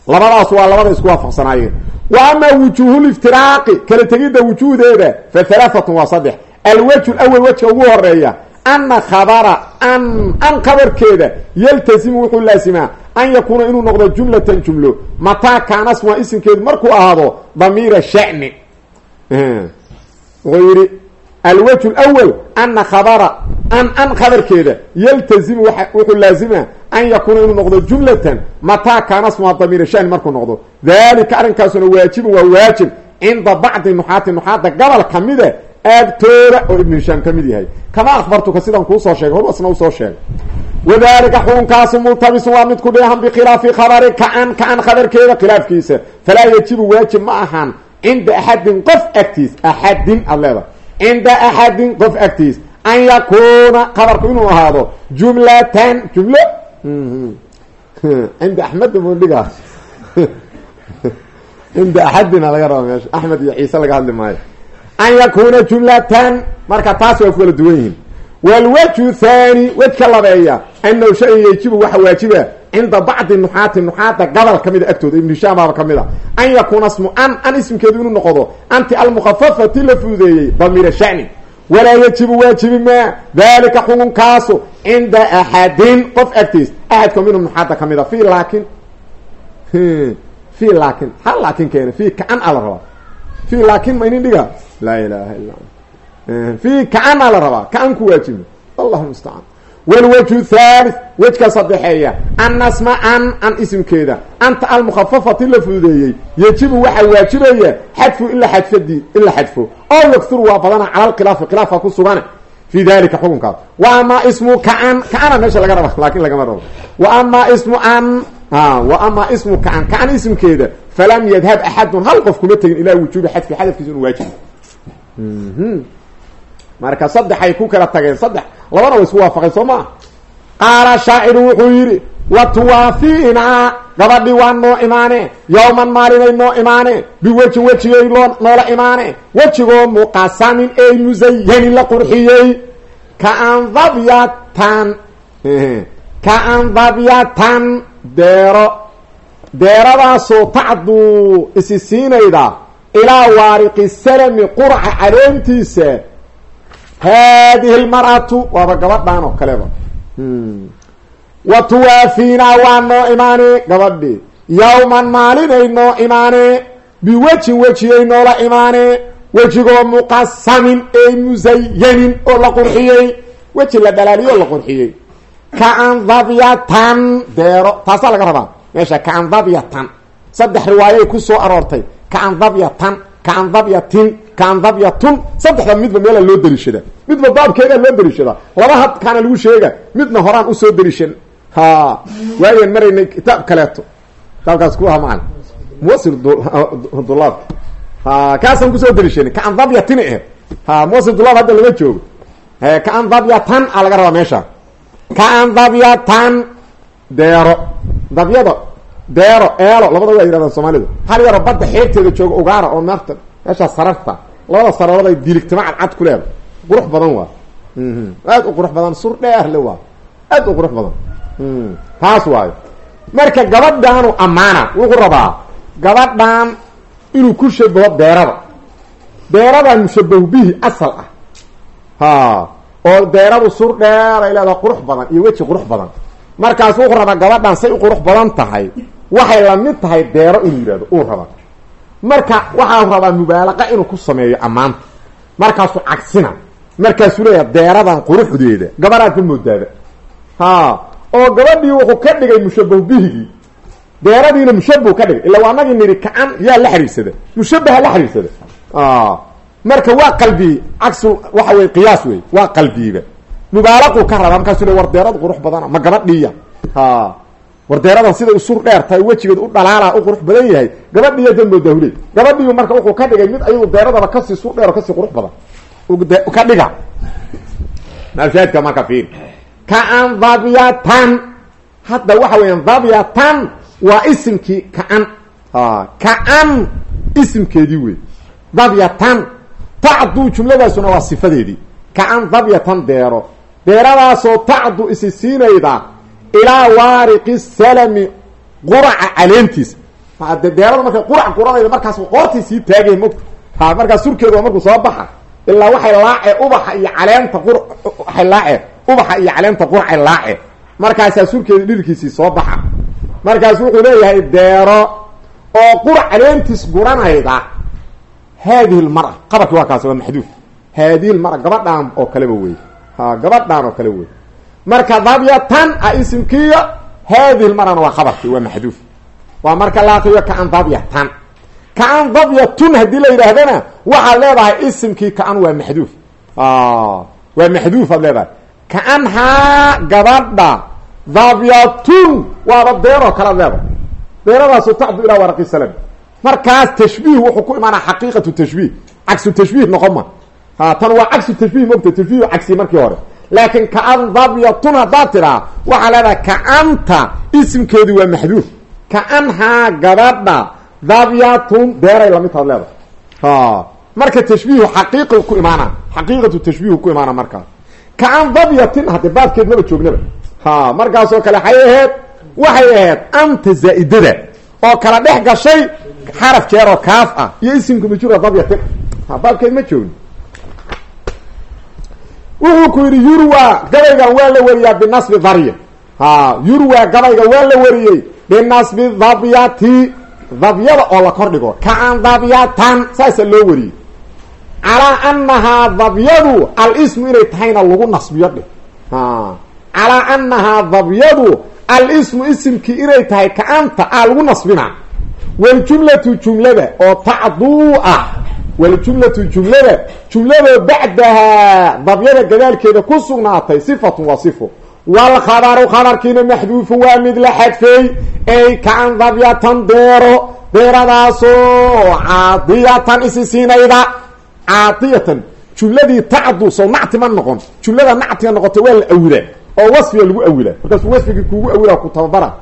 Labadaas waa labada isku waafaqsanaayeen. Wa amaa wujuuhuliftiraaqi kala tegidda wujuuhdeeda fa halaaatun waa saddex. Alwejhu lawel wejka ugu horreeya ana khabara an an khabarkeeda yaltasimu wuxuu laasimaa an yakuuna inuu noqdo jumlatan jumlo. Mataa kaana sma isimkeedu markuu ahaado damiira shani wuxuu alwejhu lwel ana khabara an an khabarkeeda yaltazimu wuxuu laazima an yakuuna inuu noqdo jumlatan mataa kaana smaa damiira shani markuu noqdo dalika arrinkaasuna waajibun waa waajib cinda bacdi nuxaati nuxaada gobol kamida aagtooda oo ibnu hishaam ka mid yahay kama akhbartuka sidaan kuusoo sheegay horasna u soo sheegay wadalika xukunkaasu multabisun waa mid ku dheehan bikhilaafi khabari kaan kaan khabarkeeda khilaafkiisa falaa yajibu waajib ma ahaan cinda axadin qof agtiis axadin aad leedahay cinda axadin qof agtiis an yakuuna khabarku inuu ahaado jumlatan jumlo cinda axmed mudhiga cinda axadina laga raba meesha axmed iyo ciise laga hadli maayo an yakuuna jumlatan marka taas waa ku kala duwan yihiin wlwejhu thani wejka labeeya anahu shay waxa waajiba cinda bacdi nuxaati nuxaada gobol ka mida agtooda ibnu hishaambaaba ka mid a an yakuuna smu an an ismkeedu inuu noqdo anti almukhafafati la fududeeyey damiira shani. Walaa yajibu waajibi maa dalika xukunkaasu cinda axadin qof agtiis axadka minhum nuxaada ka mid a fi laakin fi laakin hal laakin keena fi kaan ala rabaa. Fi laakin ma inin dhiga? Laa ilaha illa fi kaana la rabaa kaan ku waajibi. Allahu mustacaan wlwejhu thalith wejka sadexeeya ana sma an an isimkeeda anta almukhafafati la fududeeyey yajibu waxaa waajibaya xadfu ila xadfadi in la xadfo oo yakturu waa badana cala lkhilaafi khilaafka ku sugane fi dalika xukunkaas wa amaa ismu kaan kaana meesha laga raba laakin lagama rabo. Wa amaa ismu an wa amaa ismu kaan kaan isimkeeda falam yadhab axadun hal qof kuma tegin ilaa wujuubi xadfi xadafkiisa inu waajibo marka saddexay ku kala tageen saddex labana way isku waafaqeen soo maa qaala shaaciru wuxuu yidhi wa tuwaafiinaa gabadhii waa noo imaane yowman maalinay noo imaane biwejin wejigay loo noola imaane wejigoo muqasamin ey musayanin la qurxiyey. Kaandabyatan kaandabyatan deero. Deeradaasoo tacduu isi siinayda ilaa waariqi salami qurca caleentiisa haadihi lmar'atu waaba gabadhan oo kaleba wa tuwaafiinaa waa noo imaane gabadhi yowman maalinay noo imaane biwejin wejiyay noola imaane wejigoo muqasamin ey musayanin oo la qurxiyey weji la dhalaaliyo oo la qurxiyey kaandabyatan deero taasaa laga rabaa meesha kaandabyatan saddex riwaayay ku soo aroortay kaandabyatan kaandabyatin kaandabyatun saddexda midba meela loo dariishada midba baabkeedaa loo dariishadaa laba hadkaana lagu sheega midna horaan u soo dariishan ha waayan maraynay kitaab kaleeto. Kitaabkaas ku aha macan. Muwasil dulaab ha kaasaan ku soo deliishanay kaan dabyatin ahed ha muwasidulaab hadda lama joogo. Kaan dabyatan a laga rabaa meesha. Kaan dabyatan deero. Dabyada deero eelo. Labada waa yidhahdaan soomaalidu. Hal yaroo badda xeebteeda jooga ugaara oo naafta meeshaa sararta labada sararood ay diligtimo cadcad ku leeda qurux badan waa. Aad u qurux badan sur dheerle waa. Aad u qurux badan. Taas waayo. Marka gabadhaanu ammaana wuxuu rabaa gabadhan inuu ku shabaho deerada deeradan mushabahu bihi asal ah. Ha oo deeradu sur dheer ay leedahay qurux badan iyo weji qurux badan. Markaas wuxuu rabaa gabadhan say u qurux badan tahay waxay la mid tahay deero inuu yidhahdo uu rabaa marka waxaa rabaa mubaalaqa inuu ku sameeyo ammaanta markaasuu cagsina. Markaasuu leeyahay deeradan quruxdeeda. Gabadhaad ka moodaaba ha oo gabadhii wuxuu ka dhigay mushabahu bihigii deeradiina mushabahu ka dhigay. Illa waa anagii nidhi kacan yaa la xiriirsada mushabaha la xiriirsada marka waa qalbiyey cagsu waxa wey qiyaas wey waa qalbiyeyba mubaalaquu ka rabaa. Markaasuu le war deeradu qurux badana ma gabadhiiya ha war deeradan siday usur dheer tahay wejigeed u dhalaala u qurux badan yahay. Gabadhiiya da moodahule gabadhiiyu marka wuxuu ka dhigay mid ayadu deeradaba ka sii sur dheer oo ka sii qurux badan. Ka dhiga. Maalshaadka marka fiir. Kaan dabyatan hadda waxa weeyaan dabyatan waa isimkii kaan kaan isimkeedii wey dabyatan tacdu jumladaasuna waa sifadeedii. Kaan dabyatan deero. Deeradaasoo tacdu isi siinayda ilaa waariqi salami quraca caleentiisa de deerada markay qurac guranayda markaas qoortay sii taagay mota ha markaas surkeedu waa markuu soo baxa. Ilaa waxay laacee ubaxa iyo caleenta qur waxay laacee. Ubaxa iyo caleenta qurcay laacee. Markaasaa surkeeda dhirkiisii soo baxa. Markaas wuxuu leeyahay deero oo qurac caleentiis guranayda. Haadihi lmara qabarki waa kaas waa maxduuf. Haadihi lmara gabadhaan oo kaleba wey ha gabadhaan oo kale wey marka dabyatan a isimkiiyo haadihi lmarana waa qabarkii waa maxduuf. Waa marka la akriyo kaan dabyatan kaan dabyatun haddii la yidhaahdana waxaad leedahay isimkii kaan waa maxduuf. Waa maxduuf aad leedahay. Kaanhaa gabadha dabyatun waaba deeroo kalead leedahay. Deeradaasu tacdu ilaa waraqi salam. Markaas tashbiih wuxuu ku imaanaa xaqiiqatu tashbiih. Cagsu tashbiih noqon ma. Ha tan waa cagsu tashbiih mogta tashbiih cagsi markii hore laakiin kaan dabyatun haddaad tidhaa waxaa leedahay kaanta isimkeedu waa maxduuf kaanhaa gabadha dabyatun deeray la mid taad leedahay. Ha. Marka tashbiihu xaqiiqi ku imaana xaqiiqatu tashbiihu ku imaana markaas kaan dabyatin hadde baabkeed maba joognaba ha markaasoo kale waxay aheyd waxay ahayd anta zaa'idada oo kala dhex gashay xaraf jeeroo kaaf ah iyo isimka majruura dabyatin baabkeed ma joogni wuxuu ku yidhi yurwa gabaygan waa la wariyaa binasbi darya ha yurwa gabayga waa la wariyey binasbi dabyati dabyada oo la kor dhigo kaan dabyatan saasa loo wariyey. Calaa anahaa dabyadu alismu inay tahayna lagu nasbiyo dheh calaa anahaa dabyadu alismu isimkii inay tahay kaanta a lagu nasbina waljumlatu jumlada oo tacduu ah waljumlatu jumlada jumladoo bacdahaa dabyada gadaalkeeda ku sugnaatay sifatun waa sifo walkhabaru khabarkiina maxduufu waa mid la xadfeey ay kaan dabyatan deero deeradaasoo caadiyatan isi siinayda caadiyatan. Jumladii tacdu soo nacti ma noqon jumlada nactiga noqota waa la awilaa oo wasfiga lagu awilaa. Markaasuu wasfigii kuugu awilaa ku tababara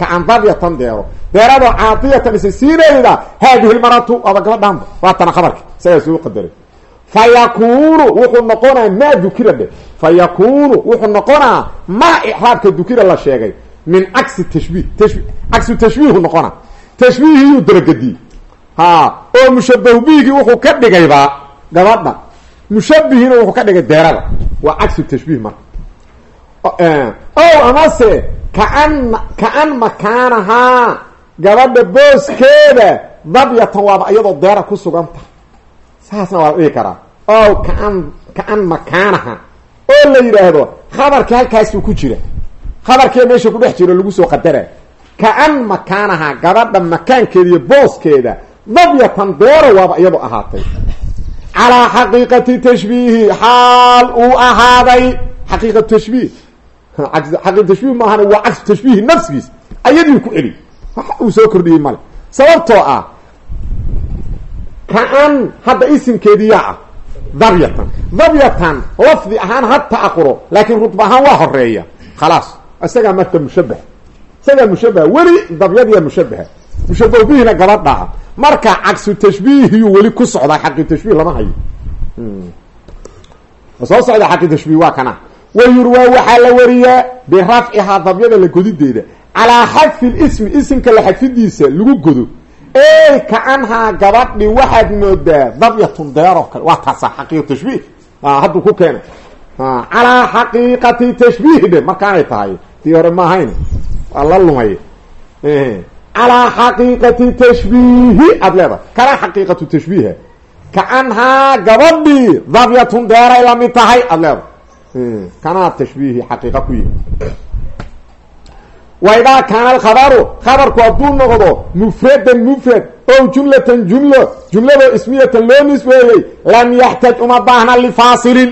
kaan dabyatan deero. Deeradoo caadiyatan isi siinayda haadihi lmaratu waaba gabadhaanba waatana khabarki isagaa soo qadaray fa yakunu wuxuu noqonaa maa dukira dhe. Fa yakunu wuxuu noqonaa maa ixraabka dukira la sheegay. Min cagsi tashbiih tashbi cagsu tashbiihu noqona tashbiihiyuu daragediyey ha oo mushabahu bihigii wuxuu ka dhigaybaa gabadha. Mushabihiina wuxuu ka dhigay deerada. Waa cagsu tashbiih marka. O amase kaan kaan makaanahaa gabadha booskeeda dabyatan waaba iyadoo deera ku suganta saasna waa la dhihi karaa. O kaan kaan makaanaha oo la yidhaahdo khabarkii halkaasuu ku jira. Khabarkiia meesha ku dhex jiro lagu soo qadara kaan makaanaha gabadha makaankeeda iyo booskeeda dabyatan deero waaba iyadoo ahaatay. Calaa xaqiiqati tashbiihi xaal uu ahaaday. Xaqiiqatu tashbiih xaqiiqa tashbiih maahan waa cagsu tashbiihi nafsigiis ayadii ku celi wax uu soo kordhiyey male sababtoo ah kaan hadda isimkeediyaa ah dabyatan dabyatan lafdi ahaan ha ta'aquro laakiin rudba ahaan waa horreeya khalaas isagaa marka mushabaha isagaa mushabaha weli dabyadiya mushabaha mushabahu bihina gabadhaa marka cagsu tashbiihiyuu weli ku socdaa xaqi tashbiih lama hayo soo socda xaqi tashbiih waa kana wayurwaa waxaa la wariyaa birafcihaa dabyada la godideeda calaa xadfi lismi isimka la xadfidiisa lagu godo ey kaanhaa gabadhi waxaad moodaa dabyatun deeroo kale. Waa taasa xaqiiqa tashbiih. Hadduu ku keenay calaa xaqiiqati tashbiih dhe markaanay tahay. Tii hore ma ahayn waa la lumay calaa xaqiiqati tashbiihi aada leedahay. Kalaa xaqiiqatu tashbiiha. Kaanhaa gabadhii dabyatun deeray la mid tahay aada leedahay kanaa tashbiihi xaqiiqa ku yihi wa idaa kaana alkhabaru khabarku hadduu noqdo mufradan mufrad ow jumlatan jumlo jumladoo ismiyatan loo nisbeeyey lam yaxtaj uma baahna lifaasilin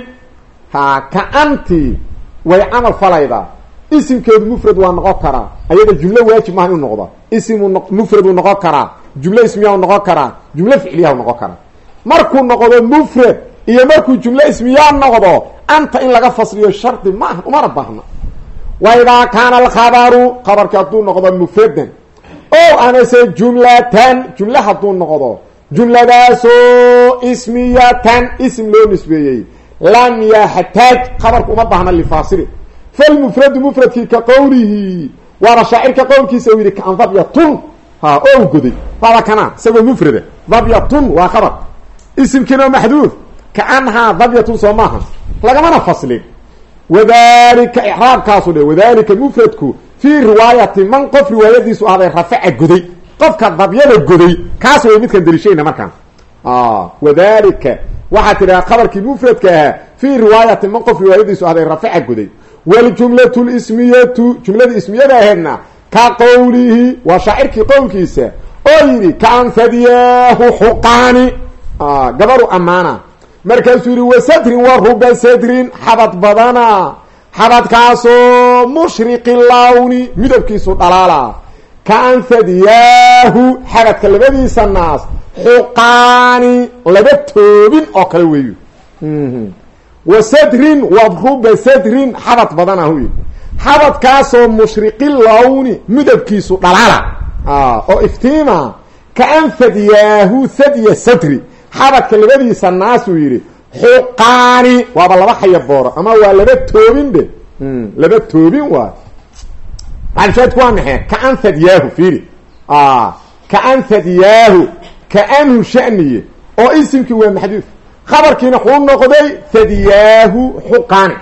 ha ka-antii way camal falaydaa isimkeedu mufrad waa noqon karaa ayada jumlo waajib maaha inu noqda. Isimu mufrad uu noqon karaa jumlo ismiya u noqon karaa jumlo ficliya u noqon karaa markuu noqdo mufrad iyo markuu jumlo ismiyaa noqdo anta in laga fasliyo shardi maaha umana baahna wa idaa kaana alkhabaru khabarki hadduu noqdo mufradan o amase jumlatan jumle hadduu noqdo. Jumladaasoo ismiyatan ism loo nisbeeyey. Lam yaxtaaj khabarku uma baahna lifaasilin falmufradu mufradkii ka qowlihi waana shaacirka qowlkiisa uu yidhi kaan dabyatun ha o goday waaba kanaa isagoo mufrada. Dabyatun waa khabar. Isimkiina maxduuf. Kaanhaa dabyatun soo maaha lagamana faslin wadalika icraabkaasu dhe wadalika mufradku fii riwaayati man qof riwaayadiisu ahday rafaca goday qofka dabyada goday kaas way midkan delishayna markaan. Wadalika waxaa tidhaha khabarkii mufradka ahaa fii riwaayati man qof riwaayadiisu ahday rafaca goday. Waljumlatu lismiyatu jumladii ismiyada aheedna ka qowlihi waa shaacirkii qowlkiisa oo yidhi kaanfadiyaahu xuqaani. Gabaru ammaana markaasuu yihi wasadrin wa ruba sadrin. Xabad badana. Xabadkaasoo mushriqi lawni. Midabkiisu dhalaala. Kaanfadiyaahu xabadka labadiisa naas. Xuqaani laba toobin oo kale weeyo. Wa sadrin wa ruba sadrin. Xabad badana huy xabadkaasoo mushriqi lawni. Midabkiisu dhalaala. Oo iftiima. Kaanfadiyaahu sadya sadri xabadka labadiisa naasuu yidhi xuqaani. Waaba laba xayabooro ama waa laba toobin dhe laba toobin waay maxalshaadku waa maxay kaan fadiyaahu fiiri. Kaan fadiyaahu kaanhu shaniye. Oo isimkii waa maxduuf khabarkiina xuu noqday fadiyaahu xuqaani.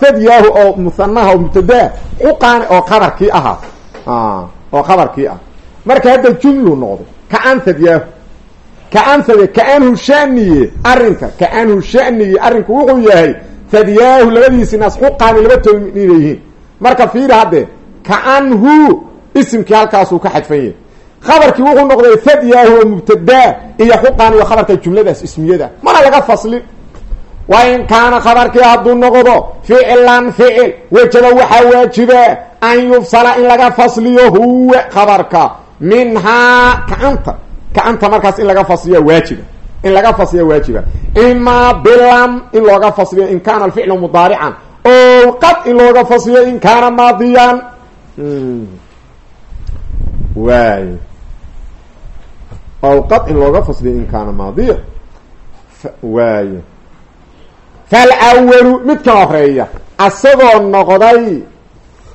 Fadiyaahu oo musanaha oo mubtadaa xuqaani oo qabarkii ahaa. Oo qabarkii ah marka hadda jumlu noqday kaan fadiyaahu kaan fad kaanhu shaniye arrinka kaanhu shaniye arrinku wuxuu yahay fadiyaahu labadiisi naas xuqaani laba toobin inay yihiin marka fiiri haddee kaanhu isimkii halkaasuu ka xadfan yahay khabarkii wuxuu noqday fadiyaahu oo mubtadaa iyo xuqaani waa khabarka jumladaas ismiyada. Mana laga faslin. Wa in kaana khabarkii hadduu noqdo ficilan ficil wejaba waxaa waajiba an yufsala in laga fasliyo huwa khabarka. Minhaa kacanta kacanta markaas in laga fasliya waajiba. In laga fasliya waajiba. Imaa bilam in looga fasliyo in kaana alficlu mudaarican. O qad in looga fasliyo in kaana maadiyan. Waay. Ow qad in looga fasliyo in kaana maadiya. Waay. Falwalu midka horreeya asagoo noqday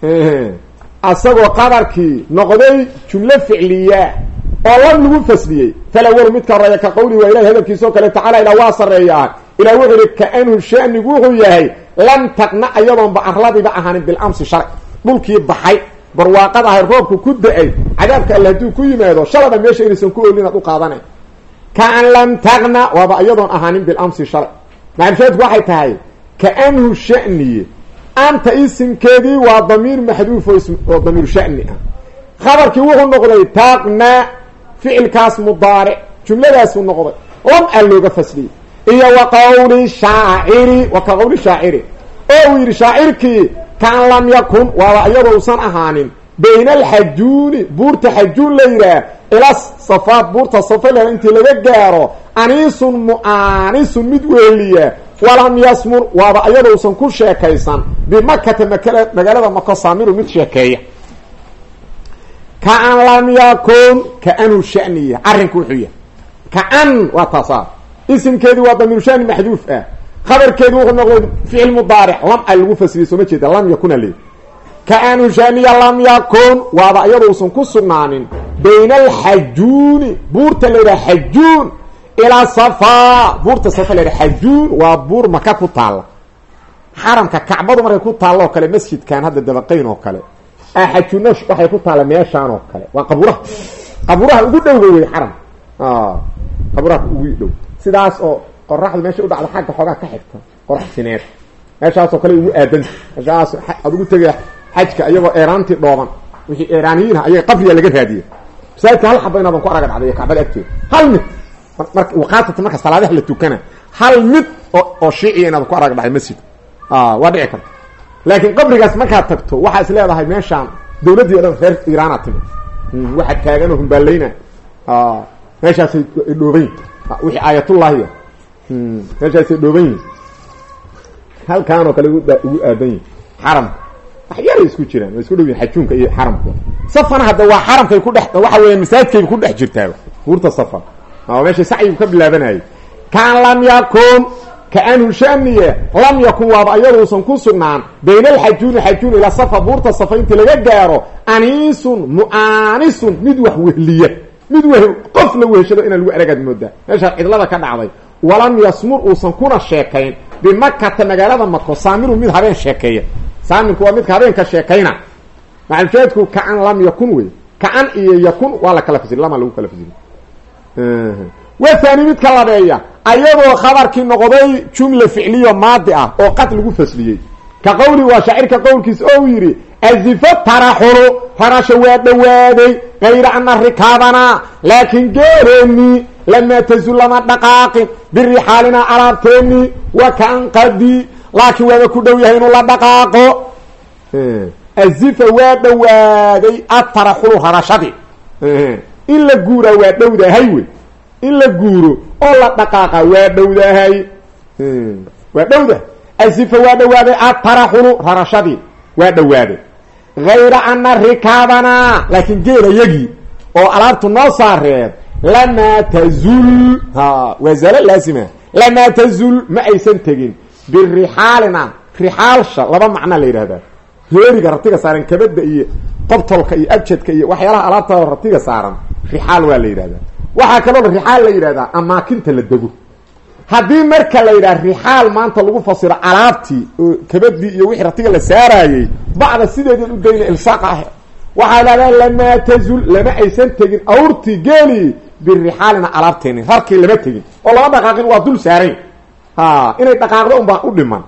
asagoo qadarkii noqday jumlo ficliya oo lam lagu fasliyey falwalu midka horreeya ka qawli waa ilahi hadalkiisa kale tacala ilaa waa sareeyaa ilah wuxuu yihi kaanhu shanigu wuxuu yahay lam taqna ayadoonba arladiba ahaanin bilamsi shalay dhulkii baxay barwaaqada ahay roobku ku da'ay cadaabka alle hadduu ku yimaado shalada meesha inaysan ku olin ad u qaadanay kaan lam taqna waaba iyadoon ahaanin bilamsi shalay macalshaadku waxay tahay kaanhu shaniye anta isimkeedii waa damiir maxduuf oo damiir shani ah. Khabarkii wuxuu noqday taqna ficilkaas mudaaric jumladaasuu noqday. Lam aa looga fasliyey iyo wa qawli shaaciri wa ka qawli shaaciri. Oo uu yidhi shaacirkii kaan lam yakun waaba iyadoo usan ahaanin. Bayna alxajuuni buurta xajuun la yidhaah ila safaad buurta safala intii laga gaaro aniisun mu'aanisun mid weeliya walam yasmur waaba ayadousan ku sheekaysan. Bimakata makala magaalada mako saamiru mid sheekeeya kaan lam yakun kaanuu shaniya arrinku wuxuu yahay kaan waa taasaa isimkeedii waa damiiru shani maxduuf ah khabarkeedu wuxuu noqday ficil mudaaric lam a lagu fasiriyay sooma jeeda lam yakuna le kaanuu shaniya lam yakun waaba ayadousan ku sugnaanin bayna alxajuuni buurta la yidhaha xajuun ilaa safaa buurta safa la yidhaha xajuun waa buur maka ku taalla xaramka kacbadu markay ku taallo oo kale masjidkan hadda dabaqayn oo kale xajuuna waxay ku taalla meeshaan oo kale. Waa qaburaha. Qaburaha ugu dhowga wey xaram. Qaburaha ugu dhow. Sidaas oo qoraxdu meesha u dhacda xagga xoogaa ka xigta qorax sineed. Meeshaasoo kale ugu aadanta meeshaas ad ugu xajka iyagoo eeraantii dhooban. Wixii eeraaniyiin ayaga qabriya laga raadiya masaajidka hal xaba inaadan ku araga dhacday kacbada agteeda hal mid. Khaasatan marka salaadaha la tukana. Hal mid oo shiiciya inaadan ku arag dhacday masjid. Waa dhici karta laakiin qabrigaas markaad tagto waxaa is leedahay meeshaan dawladdii o dhan reer iiraana timi waxa taaganoo humbaalayna meeshaasay dhooban yihiin wixii aayatullaahiya meeshaasay dhooban yihiin halkaanoo kale ugu aadan yihiin xaramka waxyaalay isku jiraan way isku dhow xajuunka iyo xaramka. Safana hadda waa xaramkay ku dhex waxa weya masaajidkayba ku dhex jirtaaba buurta safa meeshay sacyigu ka bilaabanayay kaan lam yakun kaanhu shaniye lam yakun waaba ayaduusan ku sugnaan bayna alxajuuni xajuun ilaa safa buurta safa intii laga gaaro aniisun mu'aanisun mid wax wehliya mid weh qof la weheshado inaan lagu aragaad moodaa meeshaa cidlada ka dhacday walam yasmur uusan kuna sheekayn bimakata magaalada mako saamiru mid habeen sheekeeya saaminku waa midka habeenka sheekayna macalshaadku kaan lam yakun wey kaan iyo yakun waa la kala fasiri lagu kala wathani midka labeeya ayadoo khabarkii noqday jumla ficliyo maadi ah oo qad lagu fasliyey. Ka qowli waa shaacirka qowlkiis ou yidhi azifa taraxulu rarasha waa dhowaaday kayra ana rikaabana laakiin geereeni lamaa tazul lama dhaqaaqin birixaalinaa alaabteeni wa kaanqadi laakiin waaba ku dhow yahay inuu la dhaqaaqo. Azifa waa dhowaaday ataraxulu rarashadii in la guuraa waa dhowdahay wey in la guuro oo la dhaqaaqa waa dhowdahay waa dhowda. Asifa waa dhowaaday ataraxulu rarashadii. Waa dhowaaday hayra ana rikaabanaa laakiin geelayagii oo alaabtu noo saareed lamaa tazul waa zaalo laasima. Lamaa tazul ma aysan tegin. Birixaalina rixaalsha laba macnaa la yidhahdaa reeriga ratiga saaran kabada iyo qobtolka iyo abjadka iyo waxyaalaha alaabta ratiga saaran rixaal waa la yidhahdaa waxaa kaloo rixaal la yidhahdaa amaakinta la dego. Haddii marka la yidhaha rixaal maanta lagu fasiro alaabtii oo kabadii iyo wixii ratiga la saaraayey bacda sideedii u dayna ilsaaqa ah. Waxaa lahdaa lamaa tazul lama aysan tegin awrtii geeli birixaalina alaabteeni rarkii lama tegin. Oo lama dhaqaaqin waa dul saarayn. Inay dhaqaaqdo unbaa u dhiman.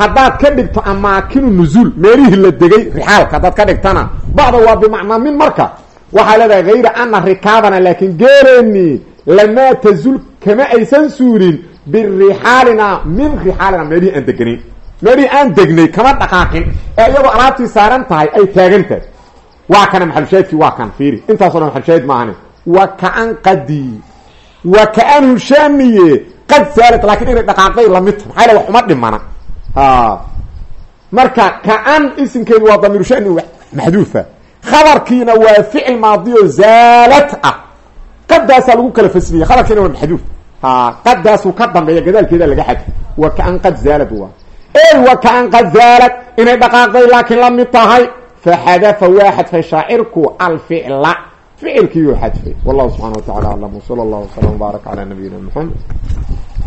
Haddaad ka dhigto amaakinu nuzuul meelihii la degay rixaalka haddaad ka dhigtana bacda waa bimacnaa min marka waxaa leedahay hayra ana rikaabana laakiin geeleeni lamaa tazul kama aysan suulin birixaalina min rixaalina meelihii aan deganayn meelihii aan degnay kama dhaqaaqin. Ee iyagoo alaabtii saaran tahay ay taagan tahay. Waa kana maxalushaahidkii waa kan fiiri. Intaaso dhan maxalushaahid maahane wa kaan qadi. Wa kaanhu shaamiye qad saalat laakiin inay dhaqaaqday la mid ta maxaa wax uma dhimana. Marka kaan isimkeedu waa damiiru shani maxduufa khabarkiina waa ficil maadiyo zaalad ah. Qadaasaa lagu kala fasliyey khabarkiina waa maxduuf qadaasuu ka dambeeya gadaalkeeda laga xadfo wa kaan qad zaalad waa. Ey wa kaan qad zaalad. Inay dhaqaaqday laakiin la mid tahay. Faxadafa waa xadfay shaacirku alficla ficilkiiyuu xadfay. Wallahu subxana wa tacala aclam wsala allahu wslam wbaarak calaa nabiyina mxamed